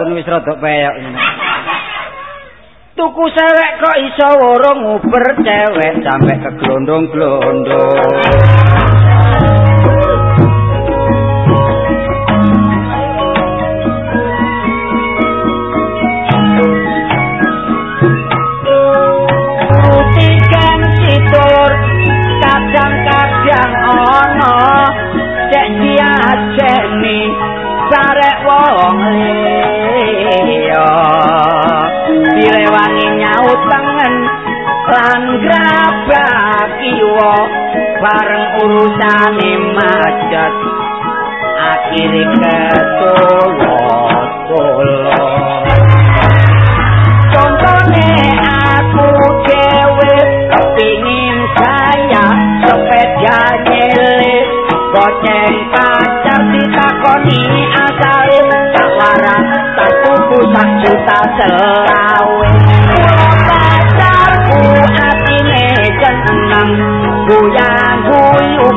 pun wis rada peyok. Tuku sewek kok iso woro nguber cewek sampe ke bareng urusane macet. Akhire ketolo tolo contohne aku dhewe kepingin saya sepeda nyelit goceng pacar ditakoni asale tak waras tak tuku sak juta selawe pacarku atine jeneng goyang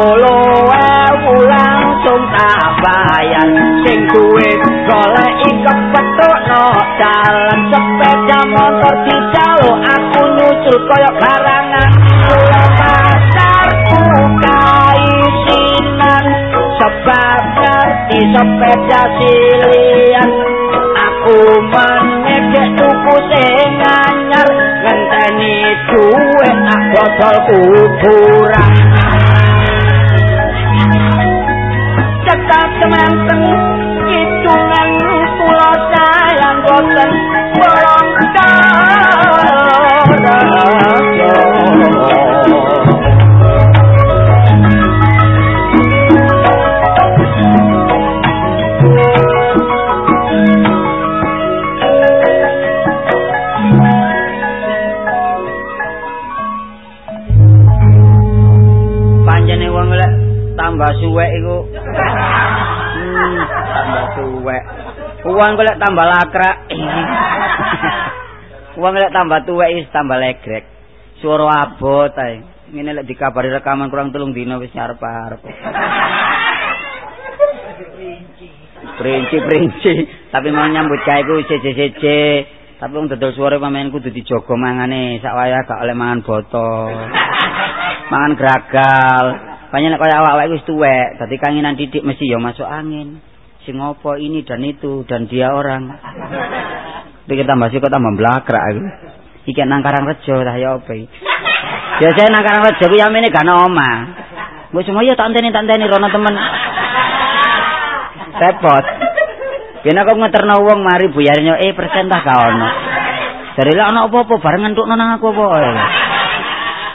sepuluh ewu langsung tak bayar. Sing duwe golek ikep petuk no dalam sepeda motor di jalo aku kaisinan sebab ngerti sepeda silian. Aku menyedek tuku sing anyar. Ngenteni duwe tak botol kuburan semanten kidungan kula sayang boten. Lek tambah suwek iku Wong golek tambah lakrak. Wong lek tambah tuwek is tambah legrek. Suara abot ae. Ngene lek dikabari rekaman kurang telung dino wis arep-arep. Princi-princi, tapi mau nyambut gawe ku seje-seje. Tapi wong dodol suara pamain kudu dijogo mangane sak wayah gak oleh mangan botol. mangan gragal. Banyak kaya awak-awak wis tuwek, dadi kangenan didik mesti ya masuk angin. Sing apa ini dan itu dan dia orang. Pikir tambah sih kok tambah blakrak aku. Iki nang Karangrejo ta ya apa iki? Biasane nang Karangrejo ku yamene gak ana omah. Mbok semua ya tak anteni-anteni rono temen. Repot. Yen aku ngeterno wong mari buyarnya eh persen tak gak ono. Dari lah ono apa-apa bareng entukno nang aku apa.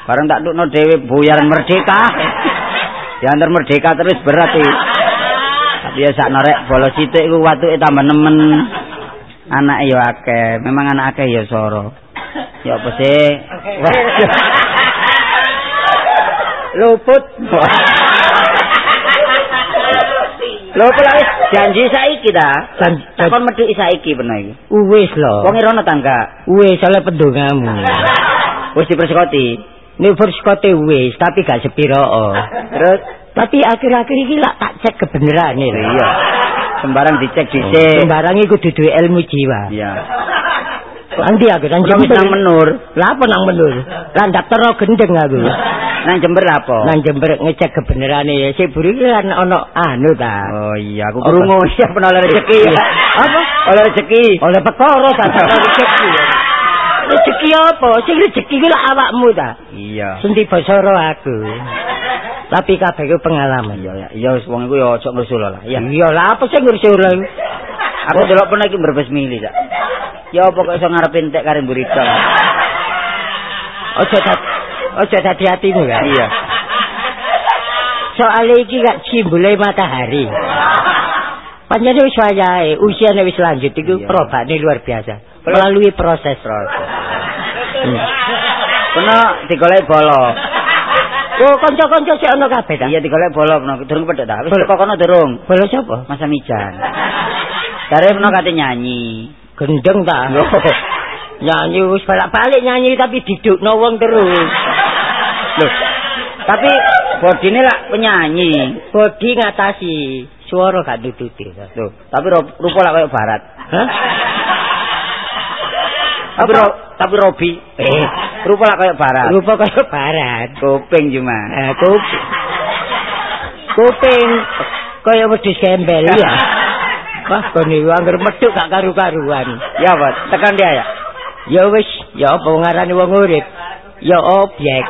Bareng tak entukno dhewe buyaran merdeka. Diantar merdeka terus berat iki. Ya sak norek bolos sithik iku watuke tambah nemen. Anak ya akeh, memang anak akeh ya soro. Ya apa sih? Luput. Lho wis janji saiki ta? Takon medhik saiki peno iki. Wis lho. Wong rono tangga. Wis oleh pendongamu. Wis dipersekoti. Nek perskote wis, tapi gak sepiro. Terus Tapi akhir-akhir iki lak tak cek kebenaran iki. iya. Sembarang dicek dhisik. Sembarang iku dudu ilmu jiwa. Iya. Nanti aku nang Wis nang menur. Lah apa nang menur? Lah daftar gendeng aku. Nang Jember apa? Nang Jember ngecek kebenaran ya. Sik buri iki kan ono anu ta. Oh iya, aku krungu ya peno oleh rezeki. Apa? Oleh rezeki. Oleh perkara ta rezeki. Rezeki apa? Sing rezeki ku lak awakmu ta. Iya. Sendi basara aku. Tapi kabeh ku pengalaman. Iya, iya wis wong iku ya aja ngrusul lah. Iya. Iya lah apa sing ngurus ora. Aku delok pernah iki mbrebes mili, Cak. Ya apa kok iso ngarepe entek kare mburida. Ojo dat ojo dadi hatimu ya. Iya. Soale iki gak simbole matahari. Panjane wis wayahe, usiane wis lanjut iku Iya. perobane luar biasa. Melalui proses. Proses. Kena digolek bolo. Oh, kanca-kanca sik ana kabeh ta? Iya digolek bolo kena durung pedhot ta. Wis Bolo. kok kono durung. Bola sapa? Masa mijan. Dari kena kate nyanyi. Gendeng ta? Loh. Nyanyi wis balik-balik nyanyi tapi didukno wong terus. Loh. Tapi bodine lak penyanyi. Bodi ngatasi suara gak nututi. Loh, tapi rupa lak koyo barat. Hah? Tapi Apa? Tapi Robi. Eh, Rupa lak koyo barat. rupa kaya barat. Kuping cuma. Eh, kuping. Kuping kaya wedhus gembel ya. Wah, kon iki anggar medhuk gak karu-karuan. Ya, Pak. Tekan dia ya. Ya wis, ya apa ngarani wong urip? Ya objek.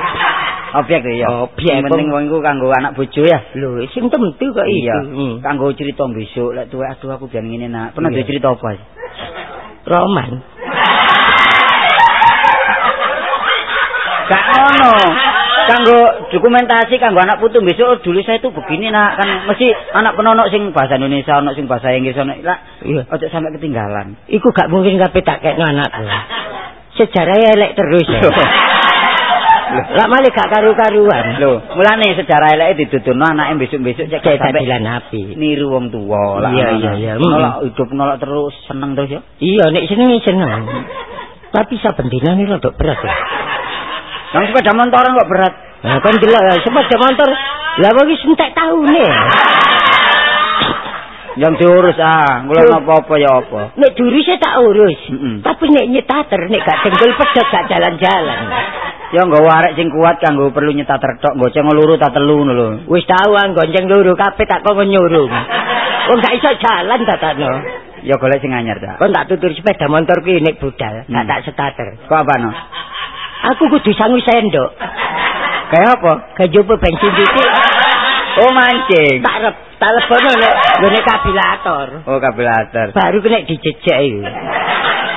Objek ya. Objek. Penting wong iku kanggo anak bojo ya. Lho, sing tentu kok Iya. Hmm. Kanggo cerita besok lek tuwe aduh aku biyen ngene nak. Pernah Iya. duwe cerita apa? Roman. Gak ono. Kanggo dokumentasi kanggo anak putu besok dulu saya itu begini nak kan mesti anak penonok sing bahasa Indonesia ono sing bahasa Inggris ono lah Iya. ojo sampai ketinggalan. Iku gak mungkin kabeh tak kekno anakku. Sejarah elek terus ya. Lah malah gak karu-karuan. Lho, mulane sejarah eleke didudurno anake besok-besok cek Kayak sampai api. niru wong tuwa lah. Iya, iya, iya. Nolak hidup nolak terus seneng terus ya. Iya, nek seneng seneng. Tapi saben dina ini rada berat ya. Yang sepeda motoran kok berat. Nah, kan delok sepeda motor. Lah wis entek taune. Yang diurus ah, kula apa-apa ya apa. Nek durise tak urus. Mm-mm. Tapi nek nyetater nek gak dengkul pedhot gak jalan-jalan. Ya nggawa arek sing kuat kanggo perlu nyetat tok, goceng loro ta telu lho. Wis tau ang gonceng loro kabeh tak kok nyurung. Wong gak iso jalan tatakno. Ya golek sing anyar ta. Kon tak tutur sepeda motor ki nek budal, gak Hmm. tak starter. Kok apa no? Aku kudu sangu sendok. Kayak apa? Kejopo bensin titik Oh mancing. tak rep, tak lebono nek nggone kabilator. Oh kabelator. Baru kena dijejek iku.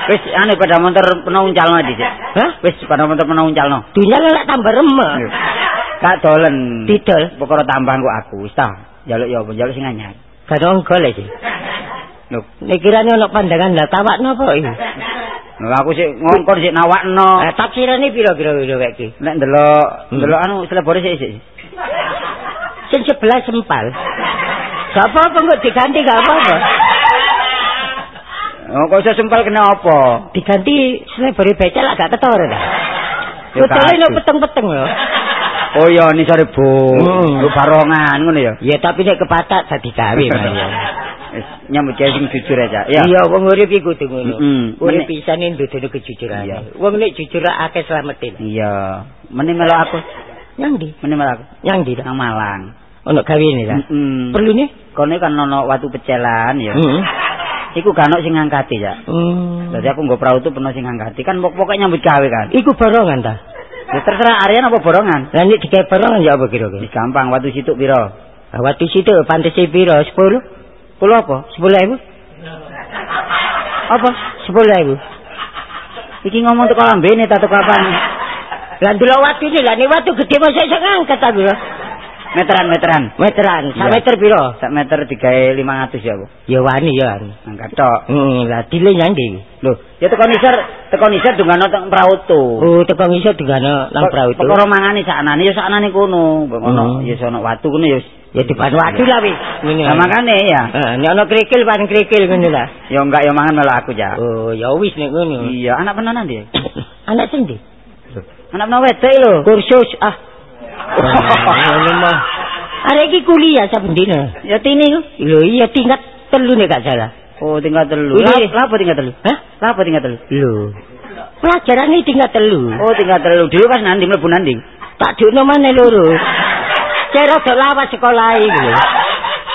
Wis anu pada motor pernah uncalno dhisik. Hah? Wis pada motor pernah uncalno. Dunia lek tambah remek. Kak dolen. Didol. Pokoknya tambahan kok aku wis ta. Jaluk ya apa jaluk sing anyar. Gak ono golek sih. Lho, Nek kirane ono pandangan lah tawakno apa iki? Lho aku sik ngongkon sik nawakno. Eh, tafsirane piro-piro piro kayak iki? Nek ndelok Hmm. ndelok anu selebore sik sik. Sing sebelah sempal. Gak apa-apa kok diganti gak apa-apa. Oh kok iso sempal kena apa? Diganti selebore becak lah gak ketara Betulnya kacau. nek peteng-peteng lho. Oh iya ini sore bu. Hmm. Lu barongan ngono ya. Ya tapi nek kepatak dadi gawe Mas. nyambut gawe sing jujur aja. Ya. Iya, wong urip iku kudu ngono. Mm-mm. Urip Menek- pisane ndudono kejujuran. Wong nek jujur akeh slametin. Iya. Mending melo aku. Yang di, Mending melo aku. yang di Nang Malang. ono gawene ta. Heeh. Perlu nih? Kono kan ono watu pecelan ya. Heeh. Iku ono sing ngangkati ya. Hmm. Jadi aku nggo perahu tuh penuh sing ngangkati kan pok- pokoknya nyambut gawe kan. Iku borongan ta. Ya terserah Aryan apa borongan. Lah nek digawe borongan ya apa kira-kira? Gampang watu situk piro? Ah, Waktu situ pantese piro? 10? Kulo apa? 10.000? Apa? 10.000. Iki ngomong teko lambene ta teko apane? Lah ndelok watu lah nek watu gede masa iso ngangkat aku lho. Meteran meteran. Meteran, sak meter piro? Sak meter digawe 500 ya, Bu. Ya wani ya. wani. Angkat tok. Hmm, lah dile nyang ndi? Lho, ya teko nisor, teko nisor dungano teng perahu tuh. Oh, teko ngisor digana nang perahu itu. Perkara mangane saknane ya saknane kono. Mbok ngono Hmm. ya sono watu kono ya. Ya dipan watu lah wis. Ngene. Nah, makane ya. Heeh, nek ana krikil pan krikil ngene lah. Ya enggak ya mangan malah aku ya. Oh, ya wis nek ngono. Iya, anak penanan dia. Anak sing ndi? Anak penanan wedok lho. Kursus ah. Ngono mah. Arek iki kuliah saben dina. Ya tini ku. Lho iya tingkat telu nek gak salah. Oh, tinggal telu. Lah, lah apa tinggal telu? Hah? Lah apa tinggal telu? Lho. Pelajaran ini tingkat telu. Oh, tinggal telu. Dhewe pas nandi mlebu nandi. Tak dukno maneh loro. Cara do lawas sekolah iki.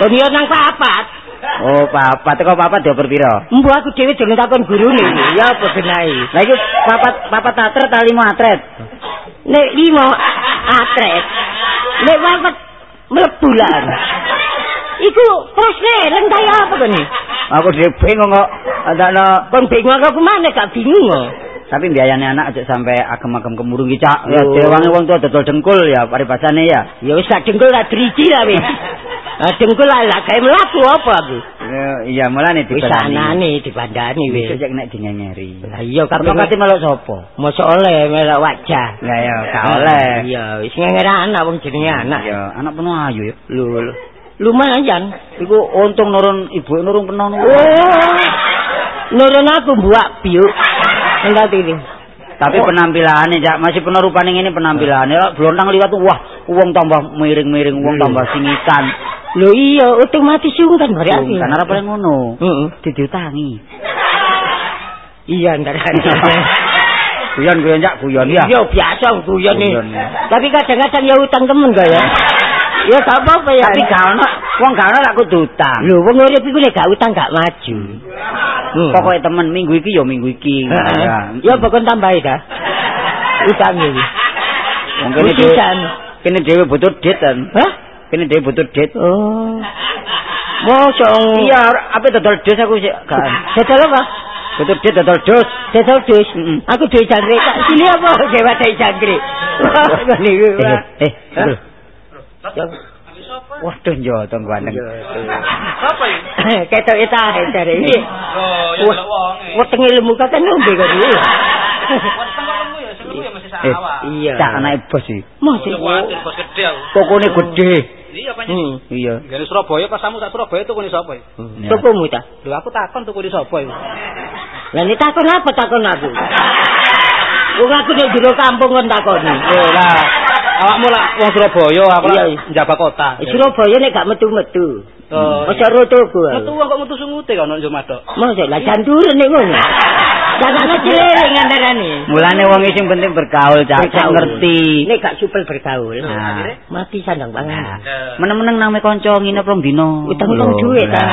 Kon yo nang papat. Oh, papat teko papat dioper piro? Embu aku dhewe jeneng takon gurune. Ya apa benahi? Lah iki papat papat atret ta lima atret? Nek limo atret. Nek papat mlebu lan. Iku prosne rentai apa kene? Aku dhewe bingung kok. Andakno Kon bingung aku mana gak bingung kok. Tapi biayane anak aja sampai agem-agem kemurung ki cak. Ya Oh. dewange wong tua dodol dengkul ya paribasane ya. Ya wis gak dengkul gak driji lah wis. Dengkul lah lah gawe mlaku apa aku? Iya, mulane Wis dibandani. anane dibandani wis. Wis nek dingengeri. Lah iya kabeh kate melok sapa? mosok oleh melok wajah. Lah ya, gak oleh. Iya, wis ngenger anak wong jenenge anak. Iya, anak penuh ayu ya. Lho, lumayan. Iku untung nurun ibu nurun penuh. Oh. Nurun aku buak biuk. Enggak ini. Tapi penampilannya Cak, masih penuh rupane ngene penampilannya. Lah blontang liwat wah, wong tambah miring-miring, wong tambah singitan. Lho iya, otomatis sungkan bare aku. Kan arep paling ngono. Heeh. Didiutangi. Iya, ntar Guyon guyon Cak, guyon ya. Iya, biasa guyon nih. Guyon. Tapi kadang-kadang ya utang temen gak ya? Ya gak apa-apa ya. Tapi gak ono, wong gak ono lak kudu utang. Lho, wong urip iku nek gak utang gak maju. Hmm. Pokoke temen minggu iki ya minggu iki. Ya. Ya pokoknya tambahi dah. Utang iki. Wong kene dhewe Utusan. kene dhewe butuh duit kan. Hah? Kene dhewe butuh duit. Oh. Mosok. Iya, apa dodol dus aku sih kan. Sedal apa? Butuh duit dodol dus. Sedal dus. Aku duwe jangkrik. Tak sini apa? Dewa tak jangkrik. Iki. Eh, Wah. eh. Ya. Waduh, njotong ganteng. Apa iki? Ketok eta jare iki. Oh, ya Wah, delok wonge. Weteng ilmu kakek ngombe kok iki. Weteng kok lemu ya, sing lemu ya mesti Eh, sawah. Iya. Cak anake bos iki. Masih. Ya kuwatir bos gede aku. Tokone gede. Iya panjen. Hmm. Iya. Gane Surabaya pas kamu sak Surabaya tuku ni sapa iki? Ya. Tokomu ta? Lho aku takon tuku ni sapa iki? Lah ini takon apa takon aku? Wong aku nek jero kampung kon takoni. Oh, lah awakmu lah wong Surabaya, aku lah njaba kota. Eh, Surabaya nek gak metu-metu. Oh. Masa roto gua. Metu wong kok metu sungute kan nang Madok. Masa lah janturen nek ngono. Jangan cilik ngantarane. Mulane wong sing penting bergaul, Cak. Ngerti. Nek gak supel bergaul. Mati sandang pangan. meneng-meneng nang kanca nginep rong dino. Utang utang duit ta.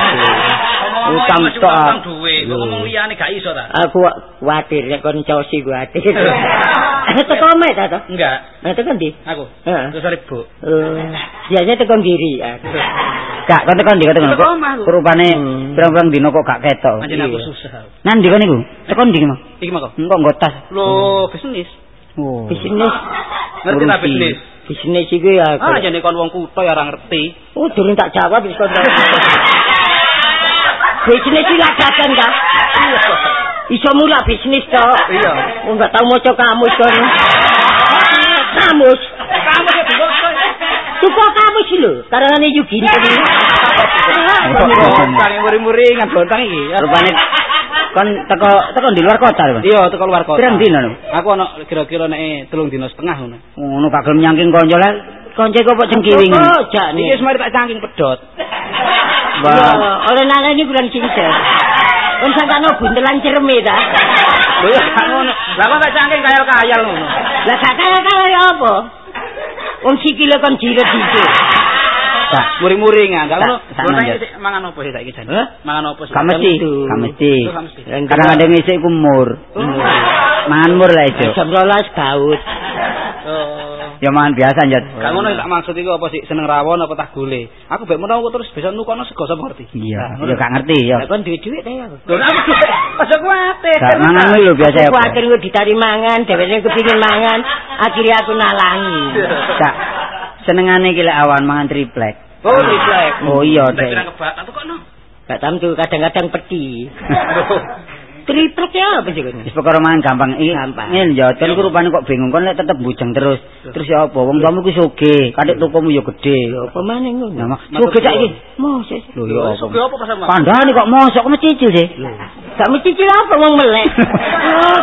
Utang tok. Utang duwe, kok ngomong liyane gak iso ta? Aku kuatir nek kon cosi kuatir. Teko mek ta to? Enggak, Nah tekan ndi? aku. Terus ribu. Eh, biasanya tekan kiri. ah. Gak kon tekan ndi Teko aku. Rupane Hmm. pirang-pirang dino kok gak ketok. Anjen aku susah. Nang ndi kon niku? Tekan ndi mah? Iki mah kok. Engko nggo tas. Lho, bisnis. Oh. Bisnis. Ngerti ta Urusi. bisnis? Bisnis iku ya. Ah, jane kon wong kutho ya ora ngerti. Oh, durung tak jawab wis kon. Bisnis iki lak dagang ta? Iso mula bisnis to. Iya. Oh, enggak tahu maca kamus kon. Kamus. Kamu sih bingung. Tuku kamus lho, karangane Yugi. Bontang muri-muri ngan bontang iki. Rupane kon teko teko di luar kota lho. Iya, teko luar kota. Pirang dino lho? Aku ana kira-kira nek telung dino setengah ngono. Ngono gak gelem nyangking kanca lah. Kanca kok cengkiring. Oh, jak Iki nih. wis mari tak cangking pedot. Wah. Oleh nana ini kurang cincin. Kon sakno buntelan cereme ta. Lho ya gak ngono. Lah kok tak cangking kayal-kayal ngono. Lah gak kaya-kaya ya apa? Wong sikile kon. Cak. Muri-muri ngan. Gak ngono. Tak- tak Bontang nanjak. iki mangan opo sih saiki? Hah? Mangan opo sih? Gak mesti, Tentu. gak mesti. Itu gak mesti. Kadang-kadang isik ku mur. Mangan mur lah iso. Jam rolas gaut. Oh. Ya mangan biasa njat. Gak ngono tak maksud iku apa sih seneng rawon apa tak gule. Aku mek menawa terus bisa nukono sego sapa ngerti. Iya, ya gak ngerti ya. Lah kon duwe-duwe ta ya. Lho aku aja kuwatir. Gak mangan lho biasa ya. Aku kuatir kok ditari mangan, dheweke kepengin mangan, akhirnya aku nalangi. Cak. Senengane iki lek awan mangan triplek. Oh, refleks. Oh iya, Dek. kira kebak, aku kok no. Gak tentu kadang-kadang peti. Triplek ya apa sih? Wis perkara mangan gampang. Iki Gampang. ngene ya, kan ku rupane kok bingung kon lek tetep bujang terus. Terus ya apa? Wong tuamu ku sugih, kadek tokomu ya gede. Apa maneh ngono? Mak sugih cak iki. Moses. Lho ya apa? Suge apa pas sama? Pandane kok mosok kok cicil sih. Gak mesti cicil apa wong melek.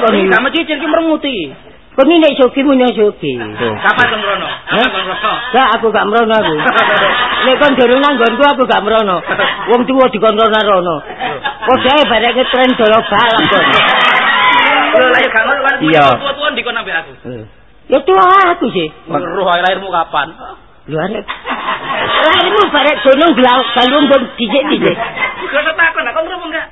Oh, iki. gak mecicil ki merenguti. Kon iki nek sogi munya sogi. Kapan kon rono? Kapan kon rono? Gak aku gak merono aku. Nek kon durung nang nggonku aku gak merono. Wong tuwa dikon rono-rono. Kok dhewe bareke tren dolo balap kon. Lho lah ya gak ngono kan. Iya. Tuwa-tuwa ndikon ambek aku. Ya tuwa aku sih. Air lahirmu kapan? Lho arek. Lahirmu barek gunung gelau galung kon dijek-dijek. Gak usah takon, lah, kon ngerti enggak?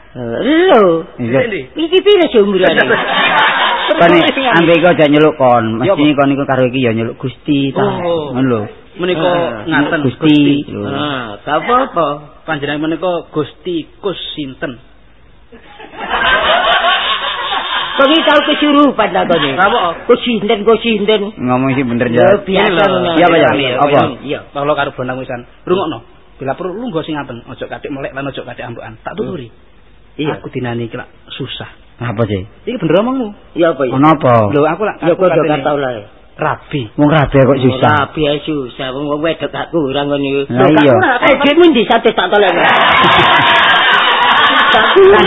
Lho. Iya. Ndi? Iki pire Kon ambek iku aja nyeluk kon. Ya, Mesti kon iku karo iki ya nyeluk Gusti ta. Oh. Ngono lho. Menika ngaten Gusti. Gak apa-apa. Panjenengan menika Gusti Kus sinten? Kok iki tau kesurupan ta kene? Apa? Kok sinten kok sinten? Ngomong sih bener Ya ya. biasa. Iya, Pak, Apa? Iya. Kalau karo bonang wisan. Rungokno. Bila perlu lungguh sing nganteng, ojo katik melek lan ojo katik ambekan. Tak tuturi. Iya. Aku dinani iki lak susah. Apa sih? Iki bener omongmu. Iya apa ya? Ono apa? Lho aku lak Ya aku padha katene kata oleh. rabi. Wong rabi kok susah. Tapi ya susah wong wedok gak kurang ngono iku. Lah iya. Eh duitmu ndi sate tak tolong. Tak kurang.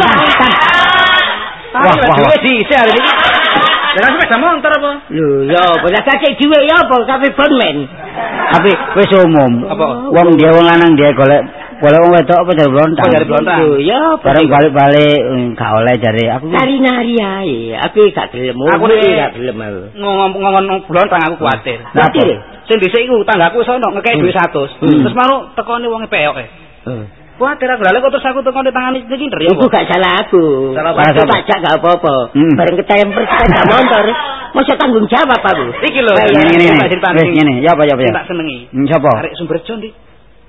Wah, wah, wah. Jangan sepeda motor apa? Lho ya boleh kasih duit ya apa tapi bonmen. Tapi wis umum. Apa? Wong dia wong lanang dia golek golek wong wedok apa dari blontang. Oh, dari blontang. Lho ya apa. Bareng balik-balik mm, gak oleh jare aku. Nari nari ae. Aku gak gelem. Aku Aku nek- gak gelem aku. Ngomong-ngomong blontang aku kuwatir. Lah, Kuwatir? apa? Sing dhisik iku tanggaku iso ono ngekek Hmm. duit 100. Hmm. Terus mau tekone wong peyok e. Kuwatir aku lha kok terus aku tekone tangan iki kinder ya. Iku gak salah aku. Salah apa? Aku pajak gak apa-apa. Hmm. Bareng ketemper sepeda motor. Masa tanggung jawab aku. Iki lho. Kayak Ngene ngene. Ya apa ya apa ya? tak senengi. Hmm, Sapa? Arek Sumberjo ndi?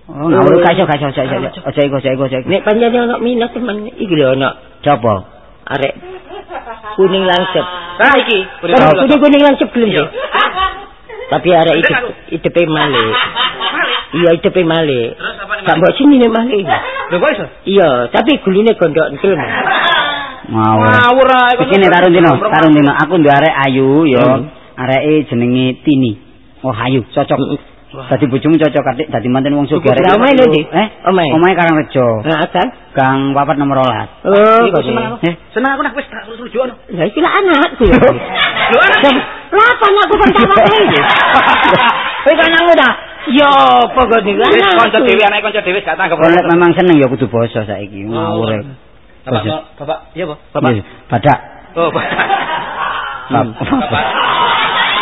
Oh, ngawur gak iso gak iso gak iso. Aja iku aja iku aja iku. Nek panjenengan ono minat teman iki lho ono Sapa? arek kuning langsep. Nah iki. Kan kuning kuning langsep gelem Iya. ya. Tapi arek itu aku. hidupe male. Malik. Iya hidupe male. Terus Gak mbok sini nek male. Lho kok iso? Iya, tapi gulune gondok entul. Ngawur. Ngawur ae. Iki nek tarun dino, tarun dino. Aku ndek arek ayu ya. Hmm. Areke jenenge Tini. Oh, ayu, cocok. Dadi bojomu cocok katik dadi manten wong sugih arek. Lah, omahe lho, Di? Eh? Omahe? Omahe Karangrejo. Nah, kan? Gang papat nomor 12. Oh, kok seneng aku. Eh? Seneng aku nak wis tak terus rujuk ono. Lah iki lah anakku. Lho anak. Lah apa anakku tawa iki? Kowe kan anakmu Yo, pokok niku Wis anakku. kanca dhewe anake kanca dhewe gak tanggap. Kalau memang seneng ya kudu basa saiki. Ngawur. e. Bapak, bapak, iya, Pak. Bapak. Iya, Badak. Oh, Bapak. Bap- Bapak.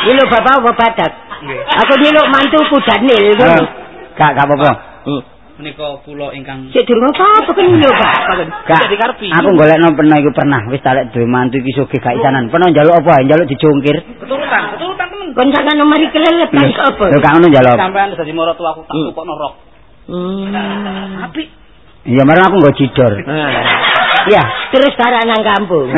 Lho bapak apa badak? Nggih. Aku nyeluk mantuku Daniel. Eh, Gak gak apa-apa. Hmm. Menika kula ingkang Sik durung apa-apa kan lho, Pak. Jadi karepi. Aku golekno peno iku pernah wis talek duwe mantu iki sugih gak isanan. Peno njaluk apa? Njaluk dijungkir. keturutan, keturutan temen. Kon sakjane mari kelelet kan apa? Lho gak ngono njaluk. Sampean dadi maratu aku tak Hmm. tukokno rok. Hmm. Apik. Iya, marang aku nggo cidor. Iya. Terus barang nang kampung.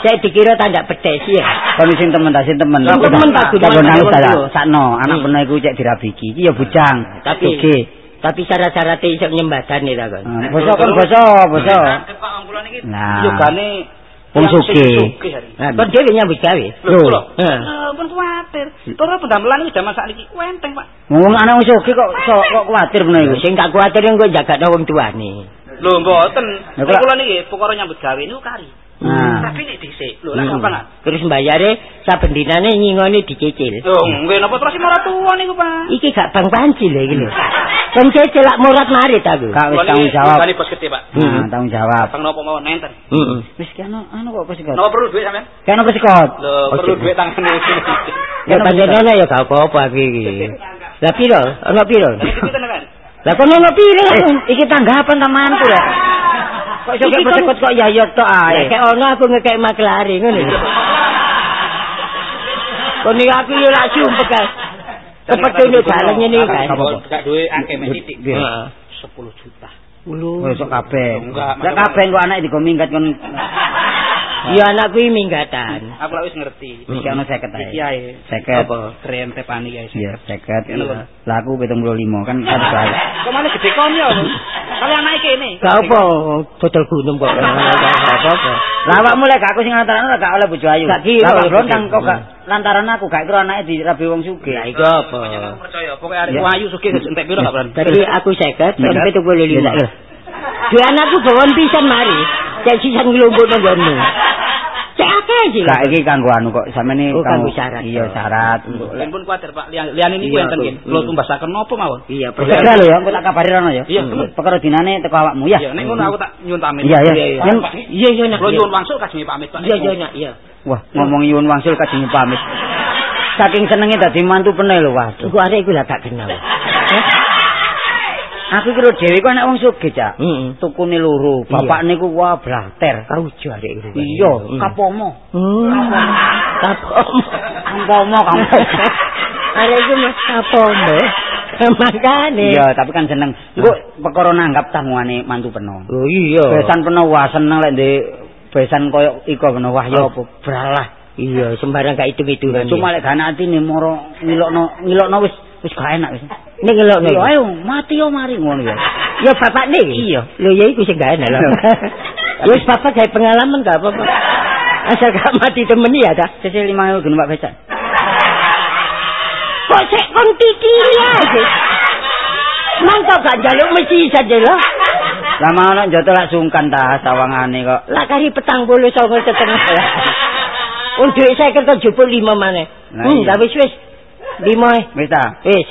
Saya dikira tandak pedes ya. Kon sing temen ta sing temen. Sing temen tak ta. tuwa. Sakno, anak Hmm. peno iku cek dirabiki. Iki ya bujang. Tapi. Tapi syarat-syaratnya iso nyembadane ta kon. Basa kon basa, basa. Pak wong kula niki. Nah. Yogane Wong sugih. kon dhewe nyambut gawe. Lho. Heeh. Eh, pun kuwatir. Tora pendamelan iki jaman sakniki wenteng, Pak. Wong anak wong sugih kok kok kok kuwatir peno iku. Sing tak kuwatir engko jagakno wong tuane. Lho, mboten. Nek kula- niki perkara nyambut gawe niku kari. Nah. Tapi nek dhisik, lho, lah Hmm. gampang ah. Terus mbayare saben dinane nyingone dicicil. Lho, nggih napa terus maratuwa niku, Pak? Iki gak bang panci lho iki lho. Kon cicil lak murat marit aku. Gak wis tanggung jawab. bukane bos gede, Pak. Nah, tanggung jawab. Bang napa mawon nenten. Heeh. Wis kene anu kok pesikot. Napa perlu duit sampean? Kene pesikot. Lho, perlu duit tangane. Ya panjenengan ya gak apa-apa iki. Lah piro? Ana piro? Lah kon ana piro? Iki tanggapan ta mantu ya. Kok iso kon- pesikot kok ya yok tok ae. kek ono aku ngekek maklari ngono. Kon iki aku yo lak sumpek Kepetune bareng ngene iki kan. Gak duwe akeh mek titik. Heeh. 10 juta. Ulu. Wis sok kabeh. Enggak, Lah kabeh kok anak digo minggat kon Ya anak kuwi minggatan. Aku lak wis ngerti. Iki ana 50 ae. Iki apa? Kreen tepani ya. Iya, 50. Lah aku 75 kan kan bae. Kok mana gede kon ya? Kali anake kene. Gak apa, dodol gunung kok. Gak apa. Lah awakmu lek aku sing ngantarane gak oleh bojo ayu. Lah rontang kok gak lantaran aku gak kira anake dirabi wong sugih. Lah iku apa? Percaya pokoke arek ayu sugih entek pira gak berani. Tapi aku 50, sampai 75. Diana ku gawon pisan mari. Cek sisan nglumpuk nang jonne. Cek akeh iki. Lah iki kanggo anu kok sampeyan iki oh, kanggo syarat. Iya syarat. Lempun kuwatir Pak, liyan ini kuwi enten nggih. Lu tumbasaken napa mawon? Iya, perkara lho ya, aku tak kabari rono ya. Iya, hmm. perkara dinane teko awakmu ya. Iya, nek ngono aku tak nyuwun pamit. Iya, iya. Iya, iya. Lu nyuwun wangsul kajeng pamit Pak. Iya, iya, iya. Wah, ngomong nyuwun wangsul kajeng pamit. Saking senenge dadi mantu peneh lho, waduh. Iku arek iku lah tak kenal. Ya. Aku kira dhewe kok nek wong sugih, Cak. Heeh. Tukune loro, bapak niku wah blater. Jo arek iku. Iya, kapomo. Hmm. Kapomo. Kampomo, kampomo. Arek iku mas kapomo. Makane. Iya, tapi kan seneng. Engko perkara nanggap tangungane mantu peno. Oh iya. Besan peno wah seneng lek ndek besan koyo iko peno wah ya apa bralah. Iya, sembarang gak hitung-hitungan. Cuma lek gak ana atine moro ngilokno ngilokno wis wis gak enak wis. Ning ngelokno. Yo ayo mati yo mari ngono ya. Ya bapak nih. Iya. Lho ya iku sing gak enak lho. Wis bapak gawe pengalaman gak apa-apa. Asal gak mati temen ya ta. Sesel 5000 gen Pak Becak. Kok sik kon titi ya. Mangko gak njaluk mesti saja lho. Lah mau nek joto lak sungkan ta sawangane kok. Lah kari petang bolu songo setengah. Un duit saya kerja jupuk lima mana. Lah Hmm, dah wis Lima eh. Wis ta. Wis.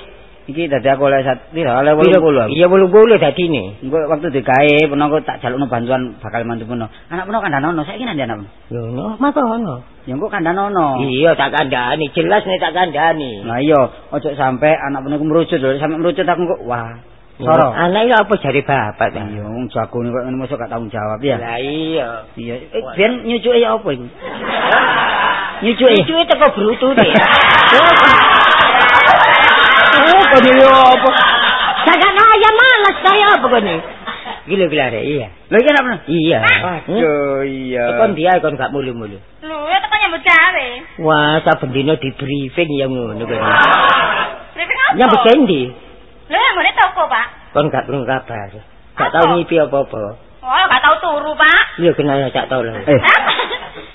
Iki dadi aku oleh sat pira oleh 80. Iya bolu bolu tadi nih. Engko waktu digawe peno tak jalukno bantuan bakal mantu peno. Anak peno kandhanono saiki nang ndi anak peno. Yo no, maka ono. Ya engko kandhanono. Iya tak kandhani, jelas nih tak kandhani. Lah iya, ojo sampe anak peno ku merucut lho, sampe merucut aku kok wah. Soro. Anak itu apa jari bapak ta? Iya, wong jagone kok ngene mosok gak tanggung jawab ya. Lah iya. Iya, eh, biyen nyucuke ya apa iku? Nyucuke. Cucu teko brutu deh. Oh, kene yo apa? Sagak ayam malas kaya apa kene? Gila gila re, iya. Iki anak peno. Iya. Aduh, iya. Kon dia kon gak mulu-mulu. Lho, ya tekan nyambut gawe. Wah, saben dina di briefing ya ngono kene. Rene apa? Nyambut endi? Lho, yang ngene toko, Pak. Kon gak perlu kabar. Gak Apa? tau ngipi apa-apa. Oh, gak tau turu, Pak. Iya kenal gak tau lah. Eh,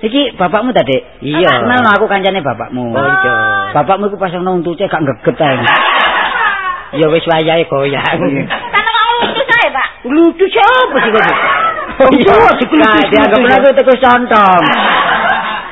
iki bapakmu ta, Dik? Iya. Kenal aku kancane bapakmu. Konco. Bapakmu iku pasang nang untuce gak geget ae. Ya wis wayahe goyang. Kok lucu saya, Pak. Lucu siapa sih kok? Oh, iya, nah, dianggap aku tekus contong.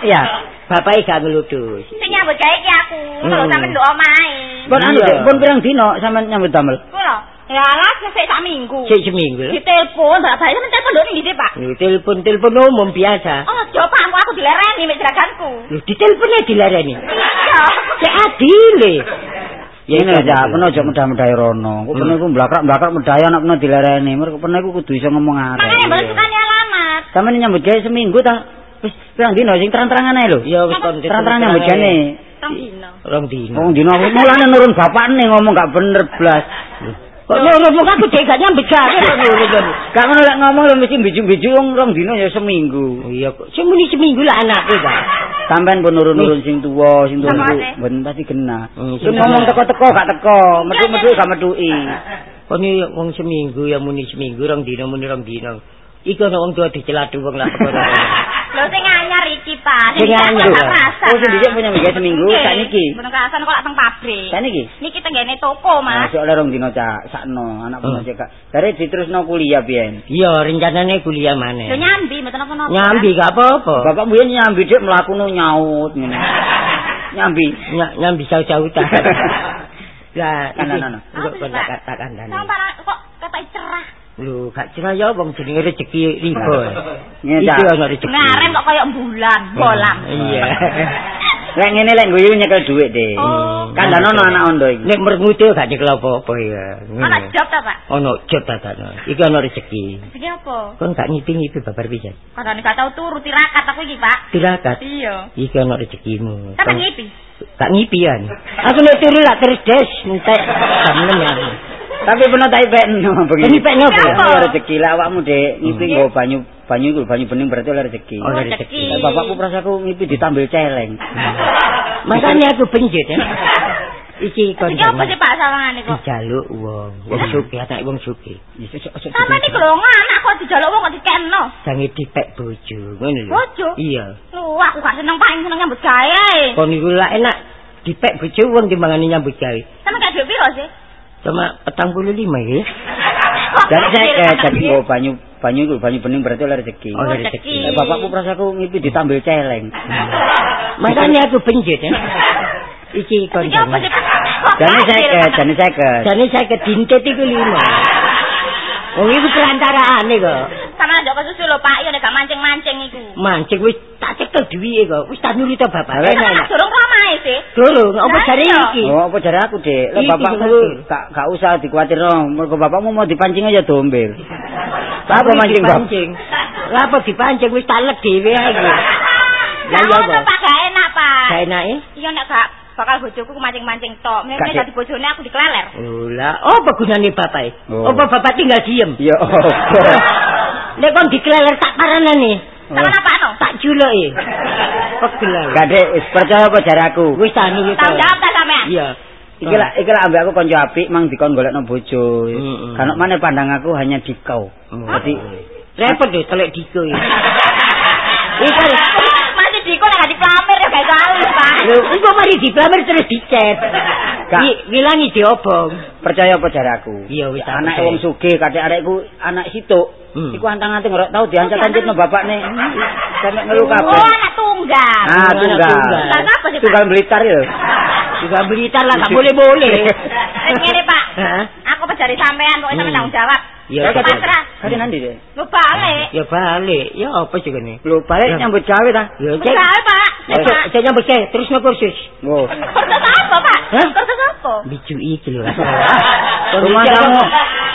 Iya. Bapak gak ngeludus. Sing nyambut gawe ki aku. Hmm. sampe ndok omahe. Pun anu, Iya. Dik, pun pirang dino sampean nyambut damel? Kulo. Ya lah, sesek sak minggu. Sik seminggu lho. Ditelepon, Mbak Bayi sampe telepon ndok ndi sih, Pak? Lho, telepon-telepon umum biasa. Oh, coba aku aku dilereni mek jeraganku. Lho, diteleponnya dilarani. Iya. Cek adile. Ya ini aja, peno aja mudah-mudahi rono. Ku peno iku mblakrak-mblakrak medaya anak peno dilereni. Mergo peno iku kudu iso ngomong arek. Makanya baru sukanya alamat. Sampeyan nyambut gawe seminggu ta? Wis pirang dino sing terang-terangan ae lho. Ya wis kon Terang-terang nyambut gawe. Rong dino. Rong dino. Mulane nurun bapakne ngomong gak bener blas. Kok nurut aku cek gak ngono lek ngomong lho mesti biju-biju wong rong dino ya seminggu. Iya kok semuni seminggu lah anake ta. Sampeyan pun nurun-nurun sing tuwa, sing tuwa mboten pasti kena. Hmm, Sing ngomong teko-teko gak teko, metu-metu gak metuki. Kok ni wong seminggu ya muni seminggu rong dino muni rong dino. Iku ana wong tua diceladu wong lah. Lho sing anyar iki, Pak. Sing anyar. Oh, sing dhisik punya gawe seminggu, sak niki. Bener kasan kok lak teng pabrik. Sak niki. Niki tenggene toko, Mas. Masuk oleh rong dino cak, sakno anak pun Hmm. cek. Dari diterusno kuliah biyen. Iya, rencanane kuliah maneh. Lho nyambi mboten napa-napa. Nyambi gak apa-apa. Bapak mbiyen nyambi dik mlakuno nyaut ngene. Nyambi. Ny- nyambi jauh-jauh ta. Lah, kan. kok tak katakan Sama parang kok ketok cerah. Lho, gak cerah ya wong jenenge rezeki riba. Cak. ana rezeki. Ngaren kok koyo bulan, bolang. Iya. Lek ngene lek guyu nyekel dhuwit dik. Oh. Kandhanono anak ondo iki. Nek merngute gak nyekel apa-apa ya. Ana job ta, Pak? Ono job tatano. Iki ana rezeki. Iki apa? Kon gak ngipi-ngipi babar pisan. Kadane gak tau turu tirakat aku iki, Pak. Tirakat. Iya. Iki ana rezekimu. Sampe Kon- ngipi. Gak ngipian. Aku nek turu lak terus des entek sampeyan ya. Tapi pernah tak ipekno Ini ipekno apa? Apa? Ya rezeki lah awakmu Dik. Ngipi nggo banyu banyu iku banyu bening berarti oleh rezeki. Oh, Oh, rezeki. Lek bapakku prasaku ngipi ditambil celeng. Makanya aku benjut ya. Iki kon Iki apa sih, Pak, sawangane kok? dijaluk wong, wong sugih anak wong sugih. Sampe di- iki lho anak kok dijaluk wong kok dikeno. Jange dipek bojo, ngono lho. Bojo? Iya. Lho, aku gak seneng paling seneng nyambut gawe. Kon niku lak enak dipek bojo wong timbangane nyambut gawe. Sampe gak duit piro sih? Cuma 45 ya. Kok Jadi saya kecil, kayak Pak, jadi nggo banyu banyu iku banyu bening berarti oleh rezeki. Oh, Oh, rezeki. bapakku prasaku ngipi ditambil celeng. Makanya aku benjut ya. Iki kon Iki apa sih, Pak? Kok Jane kecil, saya Pak? jane saya ke. Jane saya kedintet iku lima. Wong iku perantarane kok. Sama ndok kesusu lho, Pak. Iya nek gak mancing-mancing iku. Mancing wis tak cekel duwike kok. Wis tak nuli to bapak. Lah, Enak. durung romae sih. Durung, apa Lah, jare iki? Oh, apa jare aku, Dik? Iki bapakmu sing gak gak usah dikuatirno. Mergo bapakmu mau dipancing aja dombel. Apa Apa mancing, Bang? dipancing? Lah apa dipancing wis tak lek dhewe ae. Lah Lah iya? Pak, gak enak, Pak. Gak enake? Iya nek gak bakal bojoku mancing-mancing tok. Nek nek dadi bojone aku dikleler. Oh lah, apa gunane bapak? Oh. Apa bapak tinggal diem? Ya? Nek kon dikleler tak paranane. Sama apa no? Tak juluki. Pegel. Gak Dik, wis percaya apa jare aku? Wis tak nuli to. Tanggung jawab ta sampean? Iya. Iki lah iki lah ambek aku kanca apik mang dikon golekno bojo. Heeh. Kan mana pandang aku hanya dikau. Oh. Dadi repot deh telek diko ya. Iku Masih diko nek di plamir ya gak iku mari diplamir terus dicet. Wilangi diobong. percaya apa jaraku? Iya wis Anak wong sugih kadek arekku anak situk. Hmm. Iku antang-anting ora tau diancet-ancet no bapakne. Sampe ngelu Oh, kabeh. anak tunggal. Ah, tunggal. tunggal. Apa sih? Tunggal Blitar ya. Juga blitar lah gak boleh-boleh. Wis ngene, Pak. Aku pejari sampean kok sampean Hmm. tanggung jawab. Ya, Eh, pasrah. Kate nanti deh. Lu balik. Ya balik. Ya apa juga nih? Lho, balik Ya. nyambut gawe ta? Ya cek. Pak. Eh, cek- nyambut cek terus no kursus. Oh. Kursus apa, Pak? Kursus apa? Biju iki lho. Rumah kamu.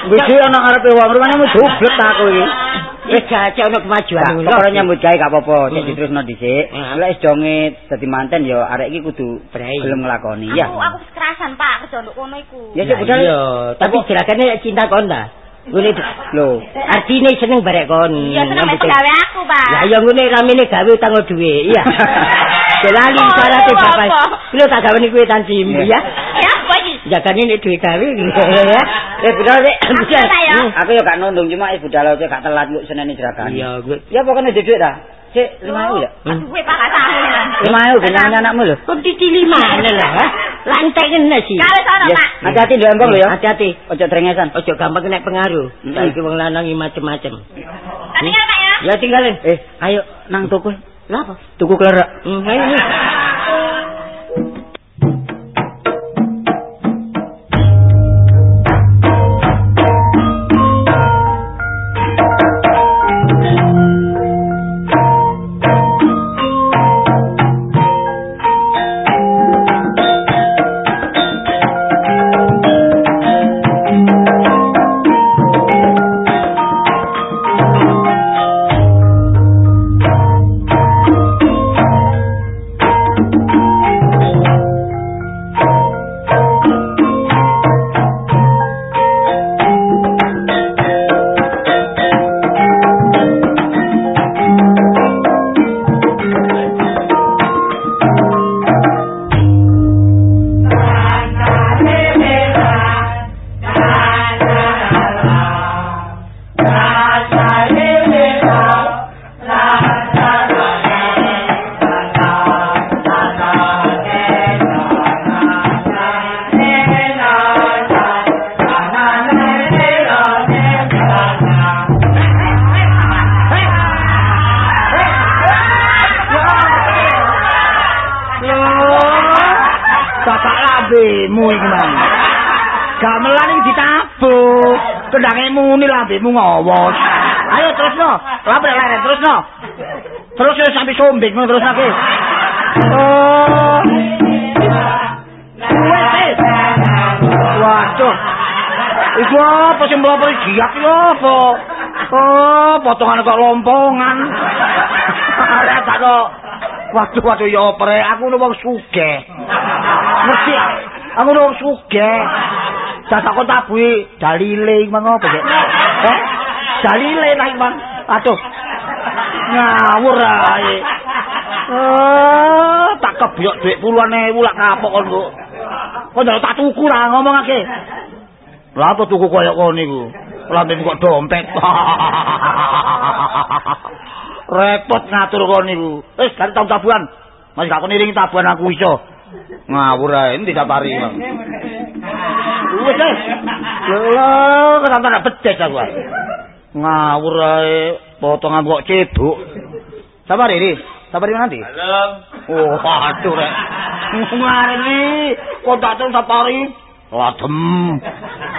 Biji ana ngarepe wong, rumahmu jublek ta aku iki. Wis cek ono kemajuan. Ngono. pokoknya nyambut gawe gak apa-apa, cek Hmm. diterusno dhisik. Hmm. Lek wis jonge dadi manten ya arek iki kudu Brei. gelem nglakoni ya. Aku aku kerasan, Pak, kerja nduk kono iku. Ya, Ya Cek, budal. iya, tapi jeragane cinta konda. Ngene Lho, artine seneng barek kon. Iya, seneng mek gawe aku, Pak. Ya ya ngene ramene gawe utang duwe, iya. Jelali Oh, syaratnya apa? bapak. Lho tak gawe niku tan simbi ya. Ya, apa iki? Jagane nek duwe gawe ya. eh. Aku tak ya. Hmm, Aku ya gak nundung cuma ibu dalau cek gak telat yuk seneni jeragan. Iya. Ya pokoknya di duit Cek, lima ewu ya? Aduh, gue Pak tahu. Lima ewu genangan anakmu lho. Kok mana lah? ha? Lantai kena sih. Kalau sono, Pak. hati-hati di embong lho ya. Hati-hati. Ojo drengesan. Ojo gampang kena pengaruh. Mm. Saiki wong lanang iki macem-macem. Tak tinggal, Pak ya. Ya tinggalin. Eh, ayo nang tuku. Lah apa? Tuku klerak. Hmm, ayo. ngowos. Ayo terusno. Lambe leren terusno. Terus ya sampai sombing ngono terus lagi. Oh. Wes. Waduh. Iku apa sing mlopo iki apa? Oh, potongan kok lompongan. Arek tak kok. Waduh, waduh ya apa rek? Aku nu wong sugih. Ngerti? Aku nu wong sugih. Dadak kok tabuhi dalile iki mang apa sih? Eh? Dalile lah iki mang. Aduh. Ngawur ae. Oh, tak kebyok dhuwit puluhan ewu lak kapok kon kok. Kok njaluk tak tuku lah ngomongake. Lah apa tuku koyo kono iku? Lambe kok dompet. Repot ngatur kono iku. Wis gak tau tabuhan. Masih gak niringi tabuhan aku iso. Ngawur ae endi sapari, Bang. Wis. Lho, kenapa nak bedes aku. Ngawur ae potongan kok cebuk. Sabar ini. Sabar nanti. Oh, aduh rek. Ngareni kok tak terus sapari. Ladem.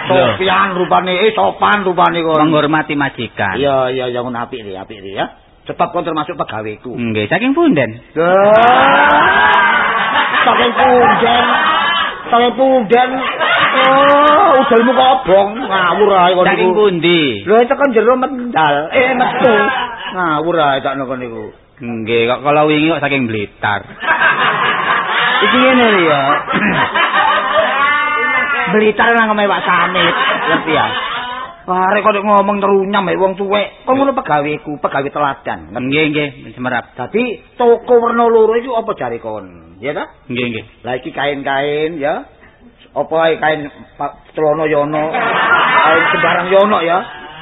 Sopian rupane, eh sopan rupane kok. Menghormati majikan. Iya, iya, yang ngono apik ri, apik ri ya. Sebab kon termasuk pegawaiku. Nggih, saking punden. Saking punden. Saking punden. Oh, udalmu kok obong. Ngawur ae kon Saking pundi? Lho itu kan jero mendal. Eh, metu. Ngawur ae tak kon niku. Nggih, kok kalau wingi kok saking Blitar. Iki ngene lho ya. Blitar nang mewak sanit, ngerti ya? Arek kok ngomong terunyam mek wong tuwek. Kok ngono pegaweku, pegawe teladan. Nggih, nggih, semerap. Dadi toko werna loro iku apa jare kon? Ya ta? Nggih, nggih. Lah iki kain-kain ya. apa ae kain celana ya ono. Kain sembarang ya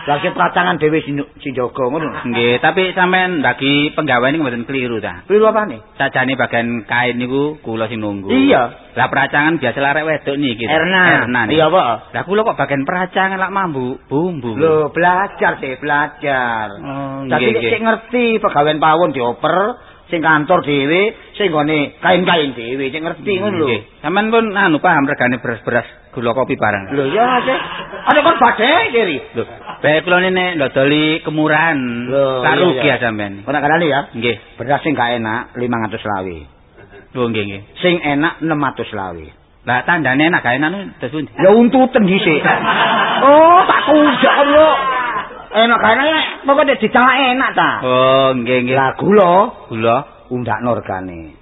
Lagi peracangan dhewe si si jaga ngono. Nggih, tapi sampean ndagi penggawean niku mboten keliru ta. Apa nih? Sajane bagian kain niku kula sing nunggu. Iya. Lah peracangan biasa larek wedok niki. Erna. Erna. Iya, Pak. Lah kula kok bagian peracangan lak mambu bumbu. Lho, belajar sih, belajar. Oh, Dadi sing ngerti pegawean pawon dioper, sing kantor dhewe, sing gone kain-kain dhewe, sing ngerti ngono lho. Sampean pun anu paham regane beras-beras gula kopi bareng. Lho ya sih. Ada kon badhe kiri. Lho, bae kula nene ndodoli kemurahan. Lho, Tak rugi ya sampean. Ora kalane ya. Nggih. Beras sing gak enak 500 lawi. Lho nggih nggih. Sing enak 600 lawi. Lah tandane enak gawe anu terus pundi? Ya untuten dhisik. Oh, tak kujak lho. Enak kene pokoke dicala enak ta. Oh, nggih nggih. Lah gula Gula undakno regane.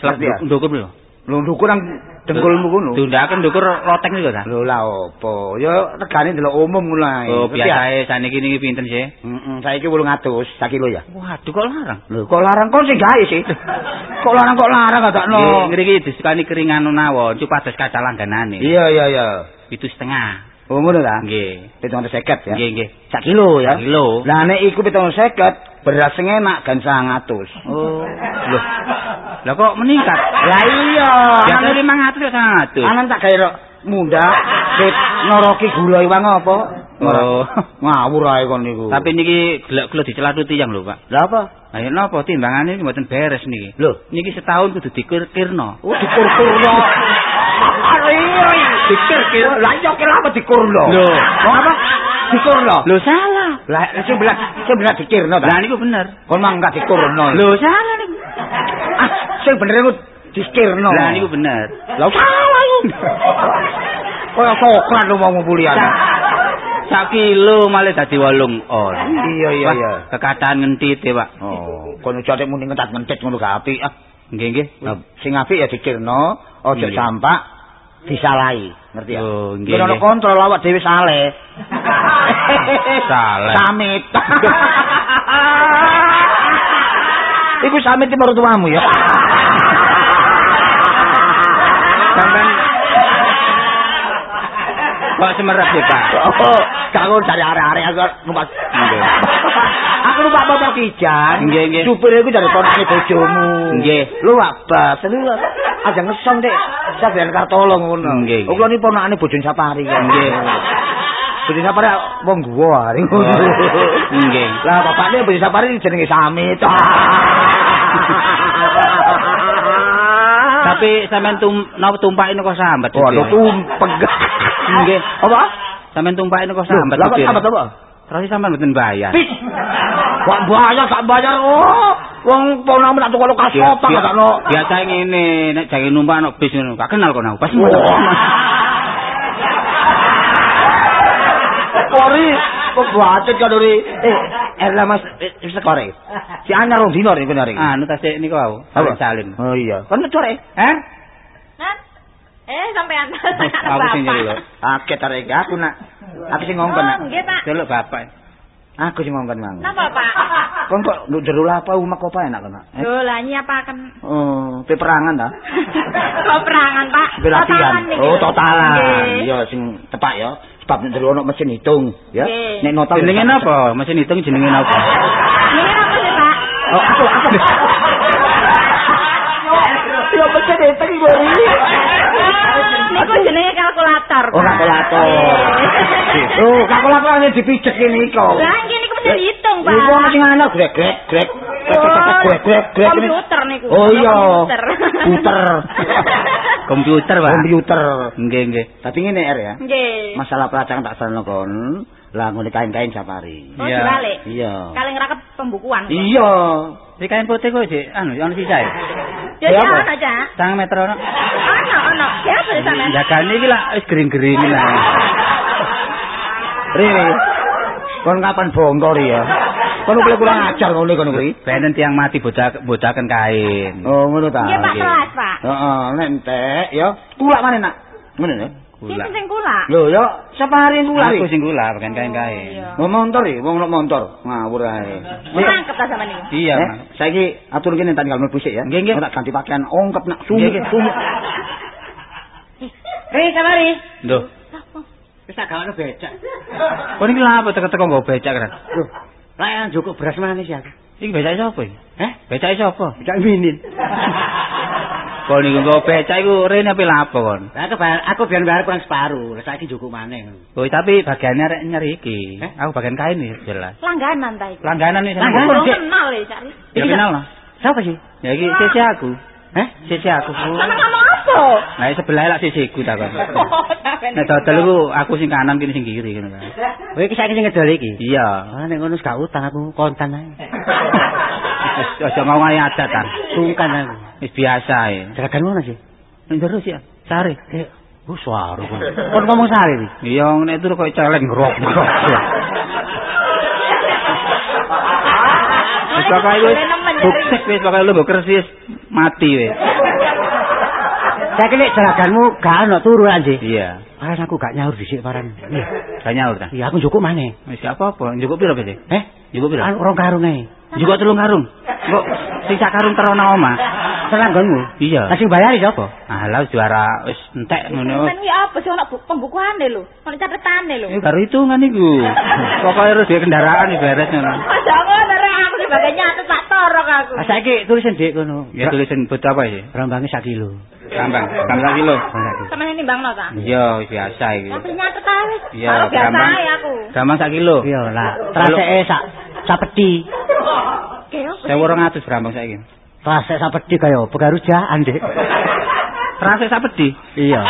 selak Ngerti ya? ndukur lho. Lho ndukur nang dengkulmu ngono. Diundhaken ndukur loteng niku ta? Lho lah opo? Ya regane delok umum ngono ae. Oh, biasae saniki niki pinten sih? Heeh, saiki 800 sak kilo ya. Waduh kok larang. Lho kok larang kok sing gawe sih? kok larang kok larang Nggih, no. ngriki disukani keringan nawon, cupados kaca langganane. Iya iya iya. Itu setengah. Oh ngono ta? Nggih. 750 ya. Nggih, nggih. Sak kilo ya. Kilo. Lah nek iku 750 beras sing enak gan 100. Oh. Loh. Lah kok meningkat? Lah iya. Biasane Anan 500 kok 100. anan tak gawe ro- munda sip noroki gula iwang apa? Oh. Ngawur ae kon niku. Tapi niki gelek-gelek dicelatuti yang lho, Pak. Lah apa? Ayo napa timbangane iki mboten beres niki. Lho, Niki setahun kudu dikir-kirno. oh dikur-kurno. Ari, dikir-kir. Lah iya kira apa dikurno? Lho. apa? Dikurno. Lho salah. Lah sing belas sing belas dikirno ta? Lah niku bener. Kon mang enggak dikurno. Lho salah niku. Ah, sing bener iku dikirno. Lah niku bener. Lah salah iku. Kaya sokrat lu mau kuliah. Sak kilo malah dadi 8 on. Iya iya iya. Kekataan ngentit Pak. Oh, kono jate muni ngentat-ngentit ngono gak apik ah. Nggih, nggih. Sing apik ya dikirno, aja sampak disalahi, ngerti ya? Oh, nggih, nggih. kontrol awak dhewe saleh. Saleh. Samit. Iku samit iki mertuamu ya. Sampeyan Kok semerap ya, Pak? Oh, kanggo dari arek-arek aku numpak. Nggih. Aku numpak motor kijang. Nggih, nggih. Supir iku dari ponake bojomu. Nggih. Lu apa? Lu aja ngesong dek. Sampeyan kartolo ngono. Nggih, nggih. Oh, kulo ni ponakane bojone Sapari. Nggih. Bojone Sapari wong gua hari ngono. Nggih. Lah bapakne bojone Sapari jenenge Samit. Tapi sampean tum napa tumpakin kok sambat? Waduh tumpeg. Nggih. Apa? Sampean tumpakin kok Loh, sambat. Lah kok sambat apa? Terus sampean mboten bayar. Pis. Wak bayar gak bayar. Oh, wong ponamu tak tukok kasopan Biasa- gak no. Biasa ngene, nek jange numpak ana bis ngono. Gak kenal kok aku. Pas Kori, kok bacet kan ori. Eh, Erla Mas, eh, wis sekore. Si anyar rong dino rek kene rek. Anu tasik niku aku. Apa? Salin. Oh iya. Kan core. Eh? Eh, sampean. Aku sing nyeluk. Akeh tarik aku nak. Aku sing ngongkon nak. Oh, nggih, Pak. Celuk bapak. Aku sing ngongkon mang. Napa, Pak? Kon kok nduk jero apa umak apa enak kan? Eh? Lho, lah nyiapaken Oh, peperangan ta? kok perangan, Pak? Pelatihan. Oh, totalan. Iya, sing tepak ya. Sebab nek jero ono mesin hitung, ya. Nek nota Jenenge napa? Mesin hitung jenenge napa? Ini apa sih, Pak? Oh, aku aku. Ya mesin hitung iku. Niku jenenge kalkulator. Oh, kalkulator. Nggih. Oh, kalkulator hanya dipijet kene iku. Lah, iki niku mesti dihitung, Pak. Iku ana sing ana grek. Komputer niku. Oh iya. Komputer. Puter. Komputer, Pak. Komputer. Nggih, nggih. Tapi ngene er ya. Nggih. Masalah pelacangan tak salah kon. Lah ngene kain-kain safari. Oh, Iya. dibalik. Iya. Kaleng rakep pembukuan. Iya. Iki kain putih kok, Dik. Anu, ono sisae. Ya, Ya, ya, ana, Cak. Sang meter ono. Ana, ana. Ya, apa sampean? Jagane iki lah wis gering-gering lah. Riri. Kon kapan bongkor ya? Kon kuwi kurang ajar ngono kon kuwi. Benen tiang mati bocah bocaken kain. Oh, ngono ta. Nggih, Pak kelas, Pak. Heeh, nek entek ya. Kulak mana nak? Ngono ya. Kula. Sing sing kula. Lho, ya safari kulak. Aku sing kula bagian kain-kain. iya. Mau motor ya, wong nek motor. Ngawur ae. Mangkep ta sampean niku? Iya, Eh, Mas. saiki atur kene tak tinggal mlebu sik ya. Nggih, nggih. Tak ganti pakaian ongkep nak nggih. sumuk. Ri, samari. Lho, Wis tak gawane becak. kok niki lha apa teko-teko nggo becak kan? Lho, lah yang cukup beras manis ya. Iki becake sapa iki? Heh? Becake sapa? Becak minin. Kok niku nggo becak iku rene apa lapo kon? Lah aku bayar aku biar bayar kurang separuh. Lah saiki cukup maneh. Oh, tapi bagiannya arek nyeri iki. Eh? Aku bagian kain nih jelas. Langganan ta iku. Langganan nih Langganan, kenal ya. Ya kenal lah. Siapa sih? Ya iki sisi aku. Heh? Sisi aku. Sama apa? Nah, sebelah lah sisiku ta kon. Oh, sampean. Nek dodol iku aku sing kanan kene sing kiri ngono kan. Kowe iki saiki sing ngedol iki. Iya. Ah nek ngono gak utang aku kontan ae. Aja mau ngaya adat ta. Sungkan aku. Wis biasa ya. Jeragan mana sih? Ning terus ya. Sare. Eh, oh suara kon. Kon ngomong sare iki. Iya, nek turu koyo celeng grok grok. Wis pokoke wis buksek wis pokoke lu mbok kersis mati wis. Saiki nek jeraganmu gak ono turu anjir. Iya. Paran aku gak nyaur dhisik paran. Iya. Gak nyaur ta. Iya aku njukuk maneh. Wis gak apa-apa. Njukuk piro wis? Eh? Njukuk piro? Kan rong karung ae. Njukuk telung karung. Kok sing sak karung terona omah? Selanggonmu. Iya. Lah sing bayari sapa? Alah juara wis entek ngono. Sampean iki apa sih bu- pembukuane lho. Ono catetane lho. Eh karo hitungan iku. Pokoke harus duwe kendaraan iki beres ngono. Aja ngono rek aku sebagai nyatet tak torok aku. Lah saiki tulisan dik kono. Ya tulisan bocah apa sih? Rambange sak kilo. Gampang, gampang kilo. Sampeyan nimbangno ta? Iya, biasa iki. Aku nyatet ae wis. Iya, biasa aku. Gampang sak kilo. Iya lah, traseke sak sak peti. Oke, oke. 1200 gampang saiki. Trasek sak peti kaya pegarujahan, Dik. Rasa sak pedi. Iya.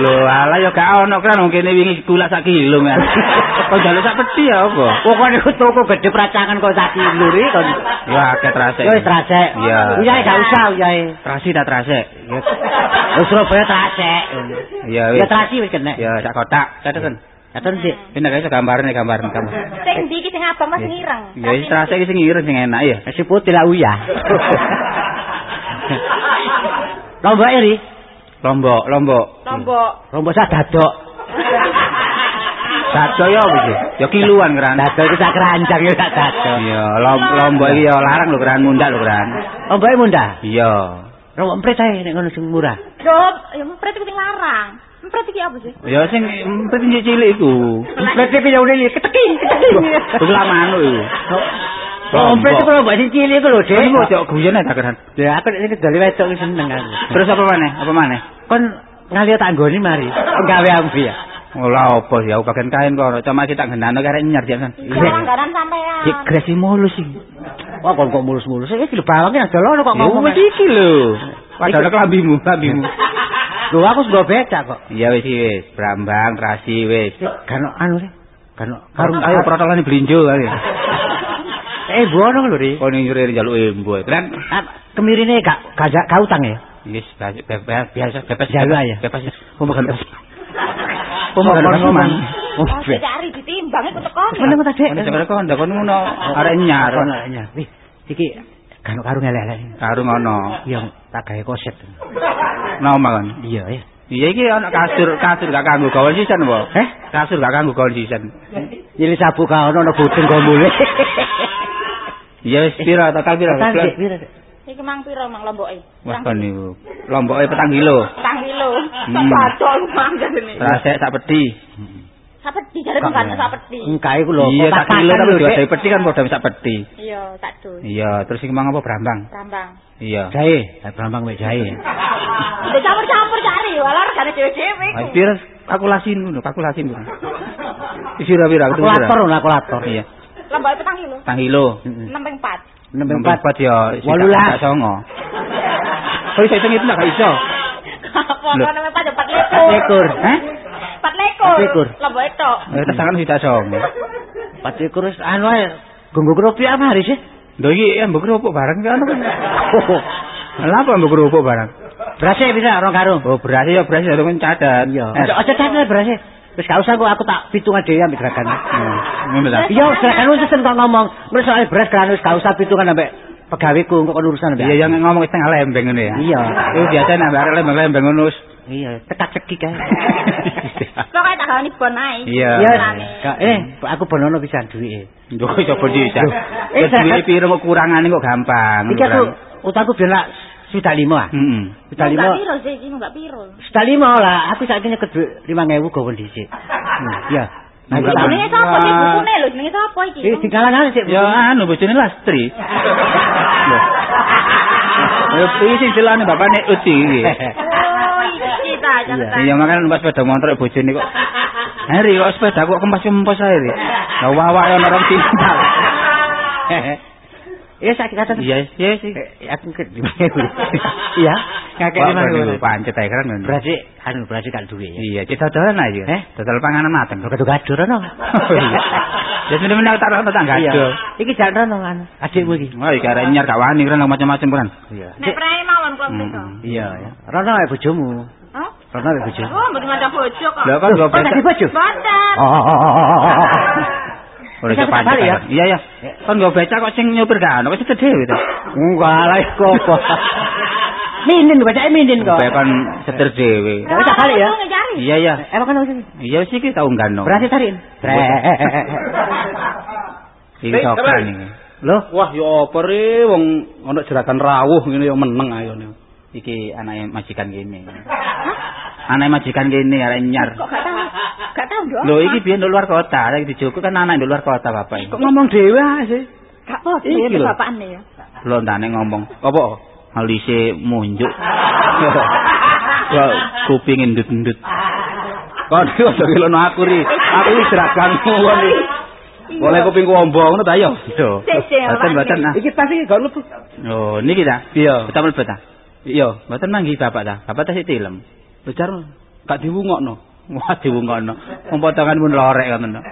Lho, alah ya gak ono kan wong kene wingi gula sak kilo kan. Kok jaluk sak pedi ya apa? Pokoknya aku toko gede peracangan kok sak kilo ri kon. Ya akeh trase. Yo wis trasek. Iya. Uyahe gak usah uyahe. Trasi ta trase. Wis Surabaya trasek. Ya Ya wis. trasi wis kena. Ya sak kotak. Cateten. Katon sik. Ini guys gambarnya gambar gambar. Sing ndi iki sing abang mas ngireng. Ya wis iki sing ireng sing enak ya. Si putih lah uyah. Lombok iri, Lombok, lombok. Lombok. lombok sak dadok. Dado ya apa sih? Ya kiluan kan. Dadok iki sak keranjang ya sak dadok. Iya, lom- lombok iki ya larang lho kan mundak lho kan. Lomboke mundah. Iya. Lombok emprit ae nek ngono sing murah. Dop, ya iki sing larang. Mempret iki apa sih? Ya sing empet cilik iku. Emprit iki ya ngene keteki, keteki. Iku lama anu iku. Oh, emprit iku lombok sing cilik iku lho, Dik. Ini kok jok guyon ta kan. Ya aku nek kedali wedok iki seneng aku. Terus apa maneh? Apa maneh? Kon ngali tak nggoni mari. Gawe ambi ya. Ora apa sih, aku bagian kain kok. Cuma kita gendano karek nyar jan. Iya, langganan sampean. Dik gresi mulus sih. Wah, kok kok mulus-mulus. Iki lho ada lho kok Ya ngomong. wis iki lho. Padahal kelambimu, kelambimu. Lho aku sudah becak kok. Iya wis wis. Brambang, trasi wis. Kan anu sih. Kan Karung ayo protolane blinjo ayo. Eh, bono lho, Ri. Kok ning nyuri njaluk embo. Kan Ah, Kemirine gak gak gak utang ya? Yes, bebas, biasa, bebas, Jaga ya? bebas. Pemakan Pemakan omang. Oh, Oh, dicari ditimbang iku teko. Meneng ta, Dik? Ana sebenarnya kok ndak kono ngono arek nyar. Kono iki kan karo elek-elek. Karung ono. Iya, tak gawe koset. Nama kan. Iya, ya. Iya iki ana kasur, kasur gak kanggo gawan sisan apa? Eh? Kasur gak kanggo gawan sisan. Nyili sabu ka ono ono budeng kok mulih. Iya wis pira total pira? Dik, pira? Iki mang piro mang lomboke? Wah kon niku. Lomboke petang kilo. Petang kilo. Hmm. Badol mang jane. Rasek sak pedi. Sapeti jare bukan sapeti. Engkae ku lho, Iya sak kilo tapi dua pedi kan padha sak pedi. Iya, tak dus. Iya, terus iki mang apa brambang? Rambang. Iya. Jahe, eh, brambang mek jahe. Udah campur-campur cari, walar regane dhewe-dhewe Ayo iku. pira kalkulasin ngono, kalkulasin ngono. Pira pira ketemu pira? Kalkulator, lho, kalkulator. Iya. Lomboke petang kilo. Petang kilo. 6 ping 4. Nembe Empat empat. ya, Walulas. gak songo. Kok iso hitung itu gak iso? Apa pada 4 lekor. Lekor. Hah? 4 lekor. Empat lekor. Lomboke tok. Eh, tesangan tidak songo. Empat ekor wis anu ae. Gunggu keropi apa hari sih? Lho iki mbok kerupuk barang kan. Lah apa mbok kerupuk barang? Berase bisa orang karung. Oh, beras ya beras ya kan cadat. Iya. Aja aja tane berase. Wis gak usah kok aku tak pitungan dhewe ambek gerakan. hmm, Ngono ta. Iya, gerakan wis sen kok ngomong. Wis soal beras kan wis gak usah pitungan ambek pegaweku kok urusan ambek. Iya yang ngomong setengah lembeng ngono ya. Iya. Itu biasa nek arek lembeng-lembeng ngono. wis. Iya, tekak cekik kae. Pokoke tak gawani bon ae. Iya. Eh aku bonono pisan duwike. Yo coba bisa. Eh, duwe piro kok kurangane kok gampang. Iki aku utangku biar lak Sudah lima. Heeh. Sudah Enggak lima. piro sih, iki enggak piro. Sudah lima lah. Aku ini nyeket duit lima ngewu gawe dhisik. Iya. Nah, Jenenge sapa sih bukune lho, jenenge sapa iki? Eh, tinggalan sih. Ya anu bojone Lastri. Lho. Ya iki sing celane bapakne Uti iki. Oh, iki ta catatan. Iya makane numpak sepeda motor bojone kok. Hari kok sepeda kok kempes-kempes ae. Ri. Lah wawak ya orang cinta. Iya sakit kata. Iya, iya sih. Eh, Aku ke. Iya. Ngakek lima ngewu. pancet ae kan. Berarti anu berarti kan duwe ya. Iya, kita dolan aja. Eh? Dodol panganan mateng. Gado-gado rono. Iya. Ya aku taruh tak Iya. gado. Iki jan rono kan. Adikmu iki. Wah, iki arek nyar gak wani kan macam-macam kan. Iya. Nek prei mawon kok mriko. Iya, ya. Rono ae bojomu. Hah? Rono ae bojomu. Oh, mboten ada bojo kok. Lah kan Oh, tadi bojo. Boten. Oh, oh, oh, oh, oh, oh. Ora Bisa iso pancet. balik ya? kan. Iya, iya. Kan gak beca kok sing nyopir gak ono, kok cedek dhewe to. Enggak lah kok. Minin bacake minin kok. Bae kan setir dhewe. Ya, bisa balik ya? Iya, iya. Emang kan sini. Iya sih ki tau gano. Berarti tariin. Iki sopran iki. Loh, Wah, ya apa re wong ono jerakan rawuh ngene ya meneng ayo. Iki anake majikan kene. Anake majikan kene arek nyar. Kok gak tahu? Gak tahu ndok. Lho iki biyen di luar kota, lagi dijogo kan anak di luar kota bapak. kok ngomong dhewe ae sih? Gak apa Iki ya lho. bapakane ya. Lho ndane ngomong, apa? Halise munjuk. Ya kuping endut-endut. Kon iki aja ngelono aku ri. Aku iki jeraganmu kon iki. Boleh kuping ombo ngono ta ya? Yo. Boten Pak. boten nah. Iki pasti gak lebu. Oh, niki ta? Iya. Betul mlebet ta? Iya, mboten manggi bapak ta. Bapak ta sik tilem. Becar gak diwungokno. Wah, diwungokno. Wong potongan pun lorek kan.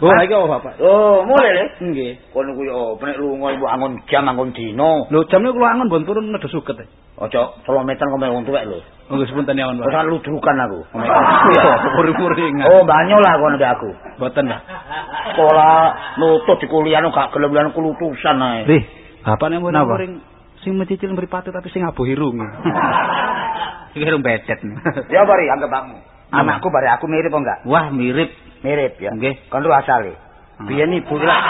Oh, iki apa bapak? Oh, mulai le. Nggih. Kono kuwi opo nek lunga ibu angon jam angon dino. Lho, jam niku kula angon bon turun nedo suket. Aja kilometer kok wong tuwek lho. Oh, nggih sepunten ya, Pak. ludrukan aku. Puri-puri Oh, banyo lah kono mbek aku. Boten ta. Sekolah nutut di kuliah gak gelem-gelem kulutusan ae. Rih, bapak nek Napa? muring sing mencicil mripate tapi sing abuh irung. Iki irung bedet. Ya bari anggap aku. Anakku bari aku mirip apa enggak? Wah, mirip. Mirip ya. Nggih. Kon lu asale. Hmm. Biyen ibu lah.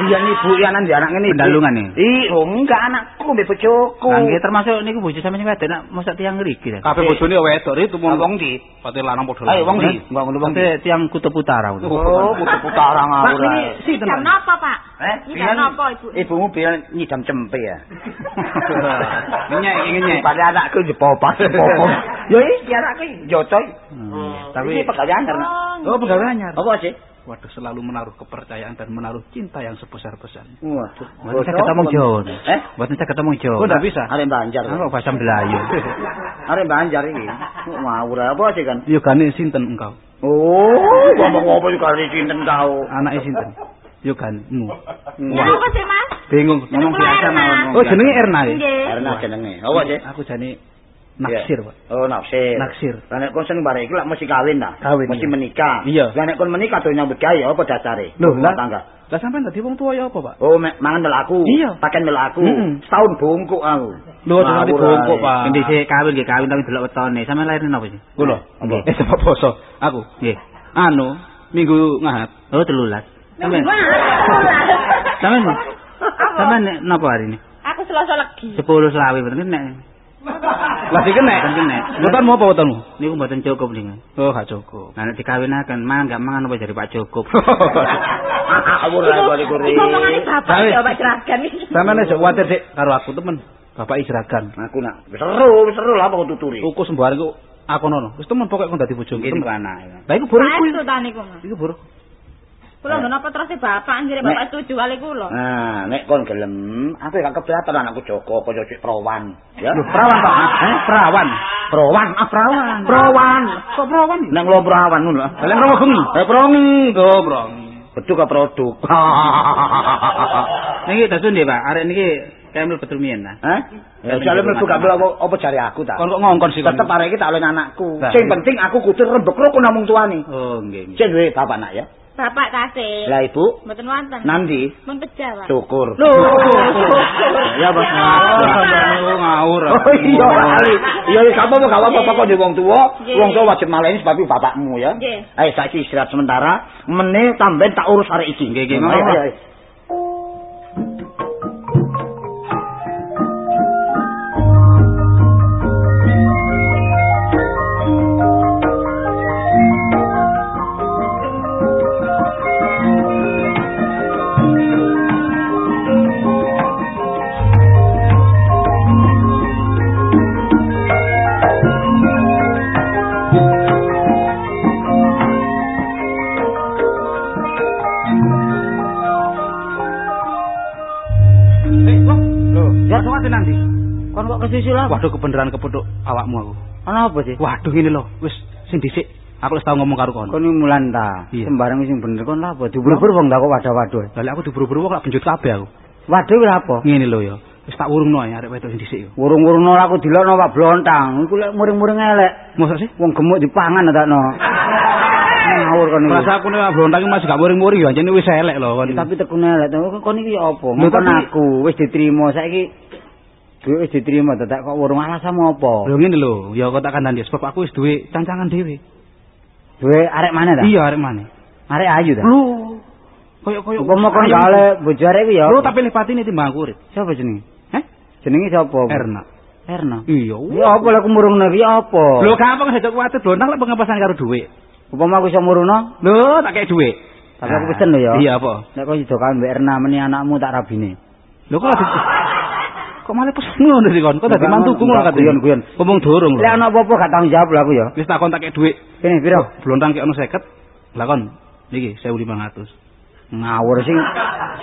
Biyen ibu ya nang anak ngene. iki. Nih? Ih, oh enggak anakku mbek bojoku. Lah nggih termasuk niku bojo sampeyan wedok nak mosok tiyang ngriki. Kabeh bojone wedok itu Ah, wong ndi? Pate lanang padha. Ayo wong ndi? Mbak ngono wong? Pate tiyang kutub utara. Oh, putu-putu arang Pak, aku. ini si Jam napa, Pak? Eh, jam napa, Ibu? Ibumu biyen nyidam cempe ya. Ngenyek ngenyek. Pada anakku jepopak jepopak. Ya iki anakku jocoy. Tapi Ini pegawai anyar. Nak. Oh, pegawai anyar. Apa sih? Waduh, selalu menaruh kepercayaan dan menaruh cinta yang sebesar-besarnya. Waduh. Saya ketemu Jawa. Eh? Buatan saya ketemu Jawa. Oh, ndak bisa. Arek Banjar. Aku bahasa Melayu. Arek Banjar iki. Kok Ngawur apa sih kan? Yo gane sinten engkau? Oh, ngomong apa juga di sinten kau. Anake sinten? Yo ganemu. Napa sih, Mas? Bingung ngomong biasa Erna. mawon. Oh, jenenge Erna ya? Karena jenenge. Apa sih? Aku jane naksir, Pak. Oh, naksir. Naksir. Lah nek kon seneng bareng iki lak mesti kawin ta? Kawin, Mesti iya. menikah. Iya. Lah nek kon menikah do nyambut gawe apa dasare? Loh, lah. tangga. Lah sampean dadi wong tua ya apa, Pak? Oh, me- mangan melaku. Iya. Pakai melaku. Mm-mm. Setahun bungkuk aku. Lho, nanti Ngawur bongkok, ae. Pak. Endi sik kawin nggih kawin tapi delok wetone. Sampeyan lahirin apa sih? Kula. Nggih. Eh, sebab poso. Aku. Nggih. Anu, minggu ngahat. Oh, 13. Sampeyan. Sampeyan. Sampeyan napa hari ini? Aku selasa legi. 10 selawi bener nek. Lah dikenek. Mboten kenek. Wetonmu apa wetonmu? Niku mboten cukup ning. Oh, gak cukup. Nah, nek dikawinaken mangan gak mangan apa jadi Pak cukup. Ngawur ae kok iku ri. Iki ngomongane bapak ya, Pak Jeragan iki. Sampeyan aja kuwatir Dik karo aku temen. Bapak Isragan. Aku nak seru, seru lah apa kok tuturi. Tuku sembarang ku aku nono. Wis temen pokoke kon dadi bojoku. Niku anake. Lah iku buru kuwi. Iku buru. Kula ngono apa terus bapak anjir bapak setuju kali kula. Nah, nek kon gelem, aku gak keberatan anakku Joko kaya cek perawan. Ya. Lho, perawan Pak. Eh, perawan. perawan, ah perawan. Perawan. Kok perawan? Nang lo perawan ngono. ah. Kalian rawa bengi. Eh prongi. Oh, brong. Betul ka produk. Niki dasun nggih, Pak. Arek niki kayak mlebu rumiyin nah. Hah? Ya jare mlebu gak mlebu apa, jare aku ta. Kon kok ngongkon sih kon. Tetep arek iki tak oleh anakku. Lah, Sing penting aku kudu rembek rukun namung tuane. Oh, nggih. nggih. Sing duwe bapak nak ya. Bapak kasih. Lah ibu Mboten wonten. nanti Mun Jawa. syukur. Loh. Ya, Bos. Oh, ngawur. Oh iya kali. Iya wis gak apa-apa gak apa-apa kok di wong tuwa. Wong tuwa wajib maleni sebab bapakmu ya. Nggih. Ayo saiki istirahat sementara. Meneh tamben tak urus arek iki. Nggih, nggih, Kesusul apa? Waduh kebenaran kepethuk awakmu aku. Ana apa sih? Waduh ngene lho, wis sing dhisik aku wis tau ngomong karo kon. Kon iki mulan ta. Sembarang sing bener kon lha apa? Diburu-buru wong tak kok wadah-wadah. Lah aku diburu-buru kok benjut kabeh aku. Waduh kuwi apa? Ngene lho ya. Wis tak wurungno ya arek wedok sing dhisik yo. Wurung-wurungno aku dilokno Pak Blontang. Iku lek muring-muring elek. Mosok sih? Wong gemuk dipangan takno. Ngawur kon iki. Rasa aku nek blontang iki masih gak muring-muring ya, jane wis elek lho kon. Tapi tekune elek. Kon iki apa? Lho, Ngkon tapi- aku wis diterima saiki duit wis diterima dadak kok wurung alasanmu apa? Lho ngene lho, ya kok tak kandhani sebab aku wis duwe cancangan dhewe. Duwe arek mana ta? Iya arek maneh. Arek ayu ta? Lho. Koyo-koyo Upama kon gak oleh bojo arek iki ya. Lho tapi lepatine timbang aku urip. Sapa jenenge? Heh? Jenenge sapa? Erna. Erna. Iya. Ya apa lek murungno iki apa? Lho gampang sejak kuwatir blontang lek pengepasan karo dhuwit. Upama aku iso murungno, Lho tak kei dhuwit. tapi aku pesen lho ya. Iya apa? Nek kok iso kan Erna meni anakmu tak rabine. Lho kok Kok malah pesen ngono sih kon? Kok dadi mantuku ngono Enggak, katanya. guyon-guyon. Ngomong dorong lho. Lek ana apa-apa gak tanggung jawab lho aku ya. Wis tak kon tak kei dhuwit. Kene piro? Blontang kei ono 50. Lah kon iki 1500. Ngawur sing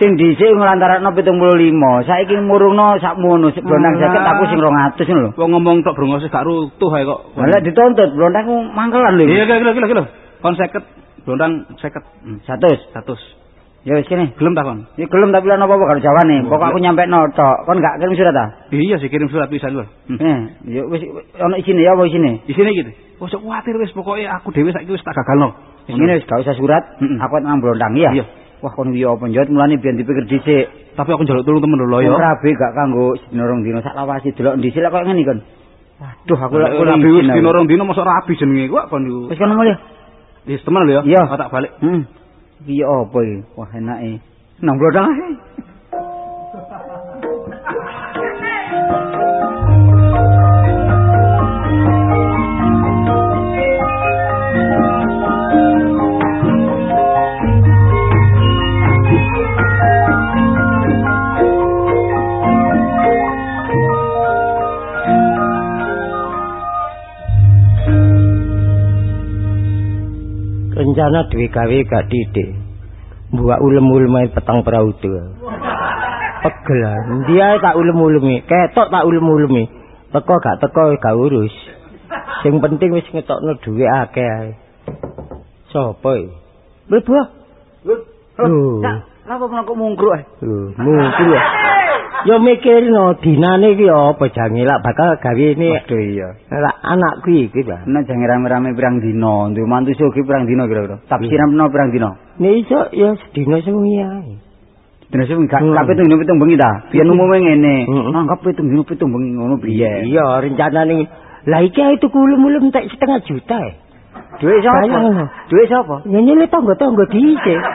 sing dhisik nglantarakno 75. Saiki murungno sakmono Ah. 50 aku sing 200 ngono lho. Wong ngomong tok brongos gak rutuh ae kok. Lek dituntut blondang ku mangkelan lho. Iya gila gila gila. Kon 50. Blontang 50. Hmm, 100. 100. Ya wis kene. Gelem ta kon? Ya gelem tapi lan apa-apa karo jawane. Pokok aku nyampe tok. Kon gak kirim surat ta? Iya sih kirim surat pisan lho. Hmm. Eh, ya wis ana isine ya apa isine? Di sini gitu. Oh, sok kuatir wis pokoke aku dhewe saiki wis tak gagalno. Ngene wis gak usah surat. Aku nang blondang ya. Iya. Wah kon iki apa njot mulane biyen dipikir dhisik. Tapi aku njaluk tulung temen lho ya. Rabi gak kanggo sedina rong dina sak lawasi delok dhisik lek koyo ngene kon. Waduh aku lek Aku rabi wis dino rong mosok rabi jenenge kok kon niku. Wis kono mulih. Wis temen lho ya. Iya. Oh, tak balik. Hmm. Iki apa iki? Wah enake. Nang blondang ae. Rencana duwe gawe gak titik buat ulem-ulem petang perahu tuh pegel dia tak ulem-ulemi ketok tak ulem-ulemi teko gak teko gak urus. Sing penting wis ngetokno duwe akeh ae. Sapa iki mlebu ah Lho. Lapa kok kok mungkruk ae? lho mungkin ya yo mikirno dinane iki apa jange lak bakal gawe ini Waduh iya. lak anakku iki Pak Nek jange rame-rame pirang dina, duwe mantu sugi pirang dina kira-kira. Tafsiran peno pirang dina. nek iso ya sedina sewengi ae Dina sing gak Hmm. kabeh pitung pitung bengi ta. Biyen umume ngene. Hmm. Nanggap pitung dina pitung bengi ngono piye? Iya, rencanane lah iki ae tuku ulum-ulum tak setengah juta Duit sapa? Bayang. Duit sapa? Nyene tangga-tangga dhisik.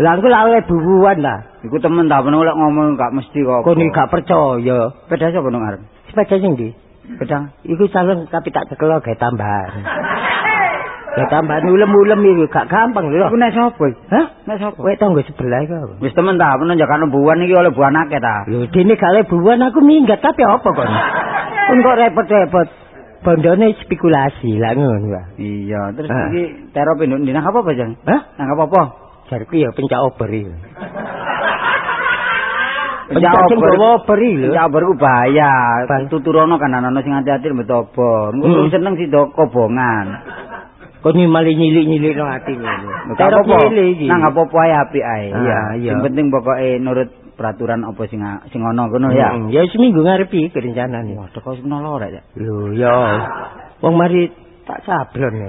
Lah aku lah oleh bubuan lah. Iku temen ta peno lek ngomong gak mesti kok. Kon iki gak percaya. Beda sapa nang arep? Sepeda sing ndi? Pedang. Iku calon tapi tak cekel gawe tambahan. Ya tambahan ulem-ulem iki gak gampang lho. Iku nek sapa? Hah? Nek sapa? Kowe tangga sebelah iku? Wis temen ta peno jakane buwan iki oleh buan akeh ta. Lho dene gak oleh bubuan aku minggat tapi apa kon? Kon kok repot-repot. Bondone spekulasi lah ngono wae. Iya, terus Ah. iki tero pindho nang apa apa jang? Hah? Nang apa apa? Jarku ya pencak ober iki. Pencak Pencak ober. ober iki lho. Ya ber ku bahaya. Bang. Tuturono kan ana sing hati-hati mbet obor. Hmm. Ngono seneng si do kobongan. Kok ni malah nyilik-nyilik nang ati ngono. Apa-apa. Nang apa apa ae apik ae. Ah, Iya. iya. Sing penting pokoke nurut peraturan apa sing sing ana ngono ya. Hmm, ya seminggu ngarep iki rencanane. Wah, teko sing nolo rek. Lho, ya. Wong mari tak sablon ya.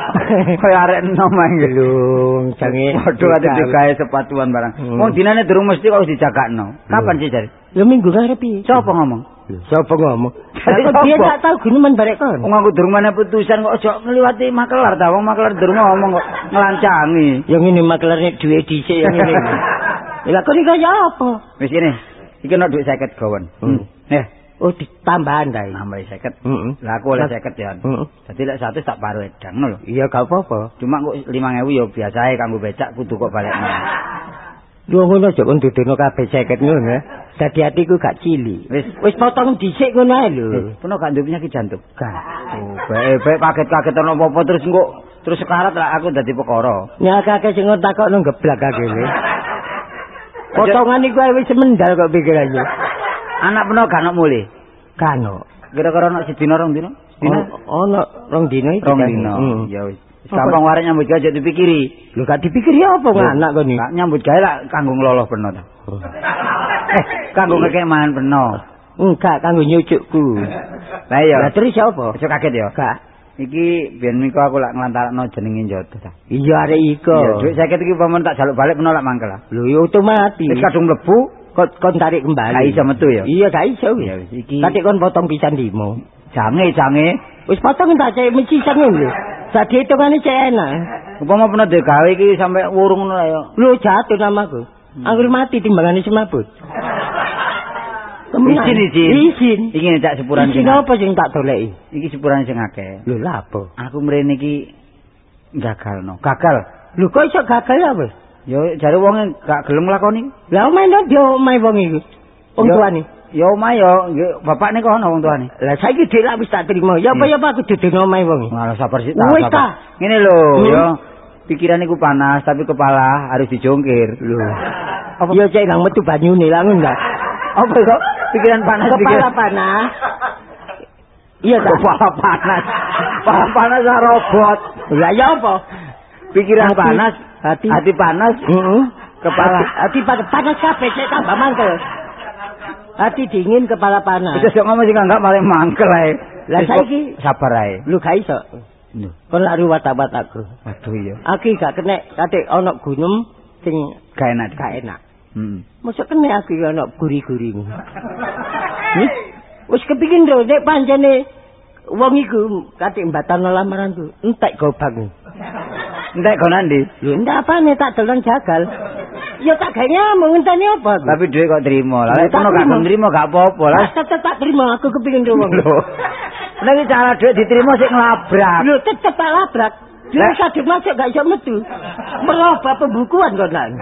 Kaya arek enom ae. Lho, jange Waduh ate digawe sepatuan barang. Hmm. Wong dinane durung mesti kok wis dijagakno. Kapan sih jare? Lho minggu ngarep iki. Sapa ngomong? Sapa ngomong? Aku dia tak tahu guneman barek kon. Wong aku durung mana putusan kok ojo ngliwati makelar ta. Wong makelar durung ngomong kok nglancangi. Yang ini maklarnya duwe dhisik yang ini. Lah kok iki kaya apa? Wis ini. Iki ono dhuwit 50 gawon. Hmm. Eh, Oh, ditambahan ta iki. nambah 50. Heeh. Lah aku oleh 50 ya. Heeh. Dadi lek 100 tak paruh edang ngono lho. Iya gak apa-apa. Cuma kok 5000 ya biasa ae kanggo becak kudu kok balekno. Lu ngono aja kon dudono kabeh 50 ngono ya. Dadi atiku gak cilik. Wis Wis potong dhisik ngono ae lho. peno gak duwe penyakit jantung. Gak. Oh, bae kaget-kaget ono apa-apa terus engko terus sekarat lah aku dadi perkara. Nyakake sing takokno geblak kene. Potongan iku wis mendal kok pikirannya. Anak peno gak ono mulih. Kano. Kira-kira ana sedina rong dina? Dina? Oh, Ono rong dino iki. Rong dina. Hmm. Ya wis. Gampang wae nyambut gawe dipikiri. Lho gak dipikir ya apa anak kon iki? Kak nyambut gawe lak kanggo ngloloh peno ta. Eh, kanggo ngekek mangan peno. Enggak kanggo nyucukku. Lah iya. Lah terus siapa? Aja kaget ya. Gak. Iki biyen miko aku lak nglantarakno jenenge Joto ta. Iya arek iko. Iya, dhuwit 50 iki umpama tak jaluk balik peno lak mangkel. Lho ya otomatis. Wis kadung mlebu, kon kon tarik kembali. gak iso metu ya. Iya gak iso. Ya wis iki. Tadi kon potong pisan limo. Jange, jange. Wis potong tak cek meci sangen lho. Dadi hitungane cek enak. Umpama peno dhewe gawe iki sampe wurung ngono ya. Lho jatuh namaku. Anggur mati timbangane semabut. Izin, izin. Izin. Iki tak sepuran Izin apa sing tak doleki? Iki sepuran sing akeh. Lho lha apa? Aku mrene iki gagalno. Gagal. Lho kok iso gagal ya wis? Yo jare wonge gak gelem nglakoni. Lah omae ndo yo omae wong iku. Wong Yo- tuane. Ya omahe yo, nggih bapakne kok ana wong tuane. Lah saiki dhek lak wis tak trimo. Ya apa ya apa aku dudu omae wong. Malah sabar sih Wis sabar. ta. Ngene lho, Hmm. yo pikiran iku panas tapi kepala harus dijongkir. Lho. Apa ya cek nang metu banyune lah enggak. Apa kok pikiran panas Kepala pikiran panas. Iya ta. kepala panas. Kepala panas lah robot. Lah ya apa? Pikiran Hati- panas, hati- hati panas, Heeh. kepala. hati, hati panas, panas kabeh cek tambah mangkel. Hati dingin kepala panas. Wis sok ngomong sing enggak malah mangkel ae. Lah saiki- sabar ae. Lu gak iso. Lho, Kon lari watak-watakku. Waduh iya. Aku gak kena kate ana gunung sing Gak enak. gak enak. Hmm. Mosok kena aku iki ana guri-guri. Wis kepingin lho nek pancene wong iku kate mbatano lamaranku, entek gobang. Entek kok nandi. Lho ndak apane tak delon jagal. Ya tak gawe ngomong ngenteni apa? aku? Tapi dhuwit kok trimo. Lah nek kono gak trimo. trimo gak apa-apa lah. Tetep tak terima aku kepingin lho wong. Nek cara dhuwit diterima sik nglabrak. Lho tetep tak labrak. Lah- sadhe masuk gak iso metu. Merubah pembukuan kok nang.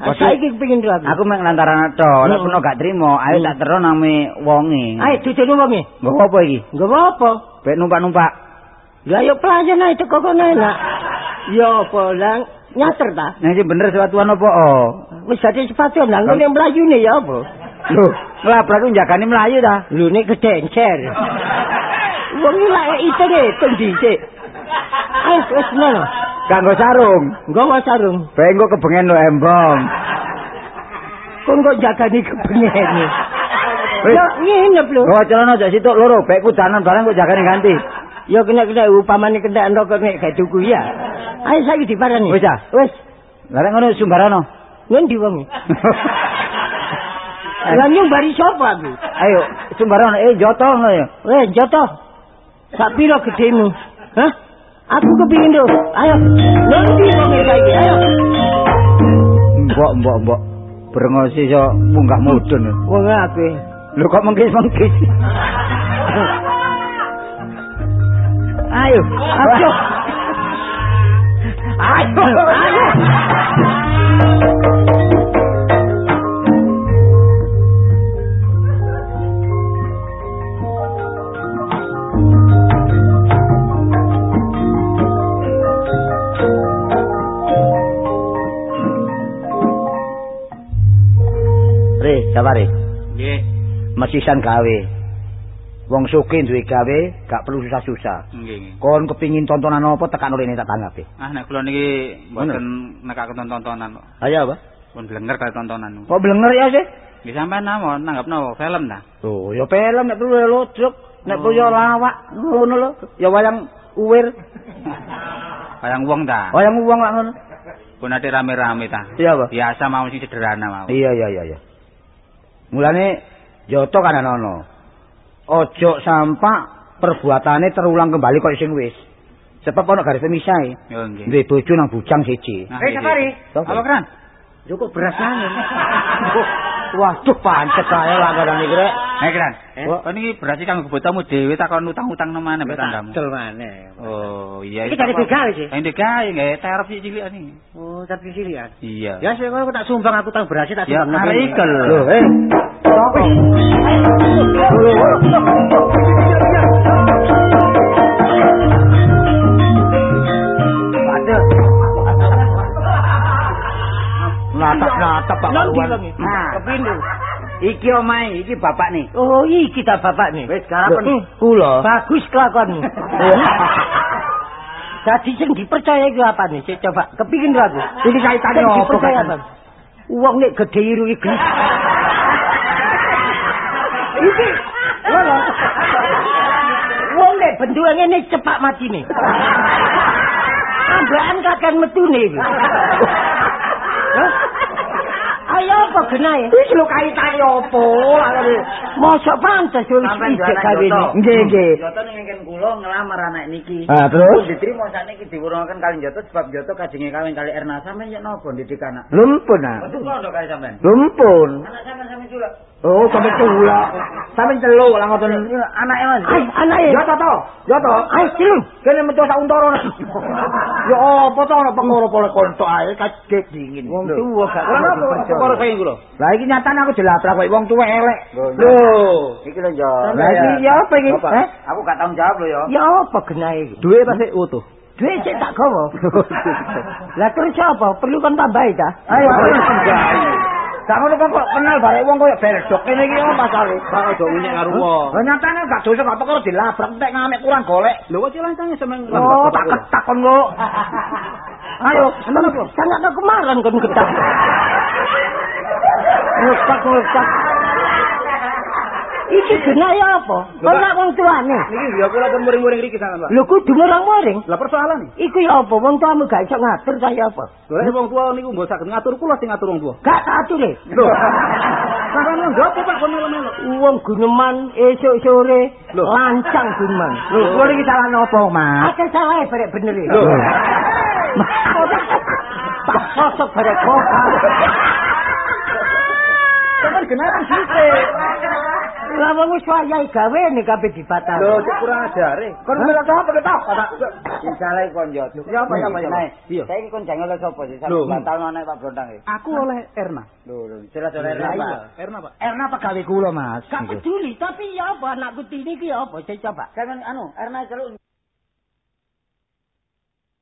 Waduh. Saiki kepingin lho aku. Aku mek lantaran to, nek Hmm. kono gak trimo, ayo Hmm. tak terus name wonge. Ayo dudune wonge. Nggo apa iki? Nggo apa? Bek numpak-numpak. Lah yo pelayan ae teko kono enak. Yo apa lang nyater ta? Nek iki bener sepatuan apa? Oh. Wis dadi sepatu nang ngene mlayune ya apa? Lho, nglabrak ku jagane mlayu ta? Lho nek kedencer. Wong iki lak itene teng dhisik. Ayo wis ngono. Kanggo sarung. Nggawa sarung. Bek engko kebengen lo embong. Kok kok jagani kebengen. Wis. Yo nginep lho. Oh, celana aja situk loro, bek kudanan barang kok jagane ganti. Yo kena-kena upamane kendak ndok nek gak tuku ya. Ayo saiki diparani. Wis ah. Wis. Lah ngono sumbarano. Ngendi wong? Lah nyumbari sapa aku? Ayo, sumbarano eh joto ngono ya. Weh, joto. Sak piro gedemu? Hah? Aku kepingin lho. Ayo. Wong iki saiki? Ayo. Mbok, mbok, mbok. Brengos iso munggah mudun. Wong aku. Lho kok mengkis-mengkis. Ayo, Ayo. Ayo, Ayo. Re, sabare. Nggih. Mesisan gawe. Wong sugih duwe gawe, gak perlu susah-susah. Nggih. Kon kepingin tontonan apa tekan rene tak tanggapi. Ah nek kula niki mboten nekaken tontonan kok. Ayo apa? Pun blenger kali tontonan. Kok blenger ya sih? Nggih sampean napa nanggapno film ta? Oh, ya film nek perlu lojok, nek perlu ya lawak, ngono lho. Ya wayang uwir, Kayang wong ta? wayang uwang lak ngono. Pun ate rame-rame ta. Iya, Pak. Biasa mau sing sederhana mau. Iya iya iya iya. Mulane Joto kan ana. Ojo sampak perbuatane terulang kembali kok sing wis. Sebab ana garis pemisahe. Yo nggih. Duwe bojo nang bujang siji. Nah, Eh, Safari. Apa keran? Cukup beras nangin. Waduh pancet ae langganan iki rek. Eh keran. Eh? Kok niki berarti kanggo botamu dhewe takon utang-utang nang maneh mbek tanggamu. Dol maneh. Oh, iya. Iki dari begal sih. Ini begal nggih, terop sik cilik iki. Oh, tapi silian. Iya. Ya sik aku tak sumbang aku tang beras tak Ya, sumbang. arek ikel. Loh, eh. Natap-natap Pak iki? Nah, Kepindo? Iki omahe, iki bapak nih. Oh, iki ta bapak nih. Wis garapen. Loh, Kula. Bagus kelakuanmu. Jadi sing dipercaya iku apa nih? Coba kepingin aku. Iki kaitane apa? dipercaya? Wong nek gede iru iki. Iki lho. Wong nek bentuke ngene cepak matine. Ambekan kakan metune iki. Hah? Ayo apa genahe? Wis lho kaitane apa? Mosok pantes wis ijek kawene. Nggih, nggih. Joto ning ngken kula ngelamar anak niki. Ah, terus? diterima sakniki diwurungaken kali Joto sebab Joto kajenge kawin kali Erna sampeyan yen napa ndidik anak. Lumpun ah. Betul kok kali sampeyan. Lumpun. Anak sampeyan sampeyan juga. Oh, sampe tula. Sampe telu lah ngoten. Anake Mas. Ay, anake. Joto to. Joto. Ayo cilung. Kene metu sak untara. Ya apa to ana perkara pole kontok ae kaget dingin. Wong tuwa gak Ora apa perkara kaya kula. Lah iki nyatane aku dilabrak kok wong tuwa elek. Lho. Iki lho Jo. Lah iki ya apa iki? Eh? Aku gak tanggung jawab lho ya. Ya apa genahe iki? Duwe sik utuh. Duit sik tak gawa. Lah terus apa? Perlu kan tambahi ta? Ayo Gak ngono kok kok kenal barek wong koyo berdok kene iki apa masalahe? Kok aja unyek karo wong. Lah nyatane gak dosa gak perkara dilabrak entek ngamek kurang golek. Lho kok cilancane semen Oh, tak ketak kon kok. Ayo, Seneng apa? Sangat tak kemaran kon ketak. Ngepak ngepak. Iki genahe apa? Nak wong tuane? Niki ya kula pun muring-muring riki sampean, Pak. Lho kudu muring-muring. Lah persoalan iki. Iku ya apa? Wong tuamu gak iso ngatur kaya apa? Lho nek wong tuwa niku mbok saged ngatur kula sing ngatur wong tuwa. Gak tak ature. Lho. Sampeyan lho apa Pak kon melo-melo? Wong guneman esuk sore lancang guneman. Lho, kula iki salah napa, Mas? Akeh salah barek bener e. Lho. Tak sosok barek kok. Sampeyan genaran sithik. Lah wong wis wayahe gawe nek kabeh dibatal. Lho cek kurang ajare. Kon melu ta apa ketak? Salah kon Jo. Ya apa apa ya. Apa? Iya. Saiki kon jangan oleh sapa sih? Sampe batal anak Pak Brondang iki. Aku oleh Erna. Lho, lho, jelas oleh Erna. Pak. Erna, Pak. Erna pegawe kula, Mas. Gak peduli, tapi ya apa anakku tini ki ya apa? Saya coba. Sampeyan anu, Erna celuk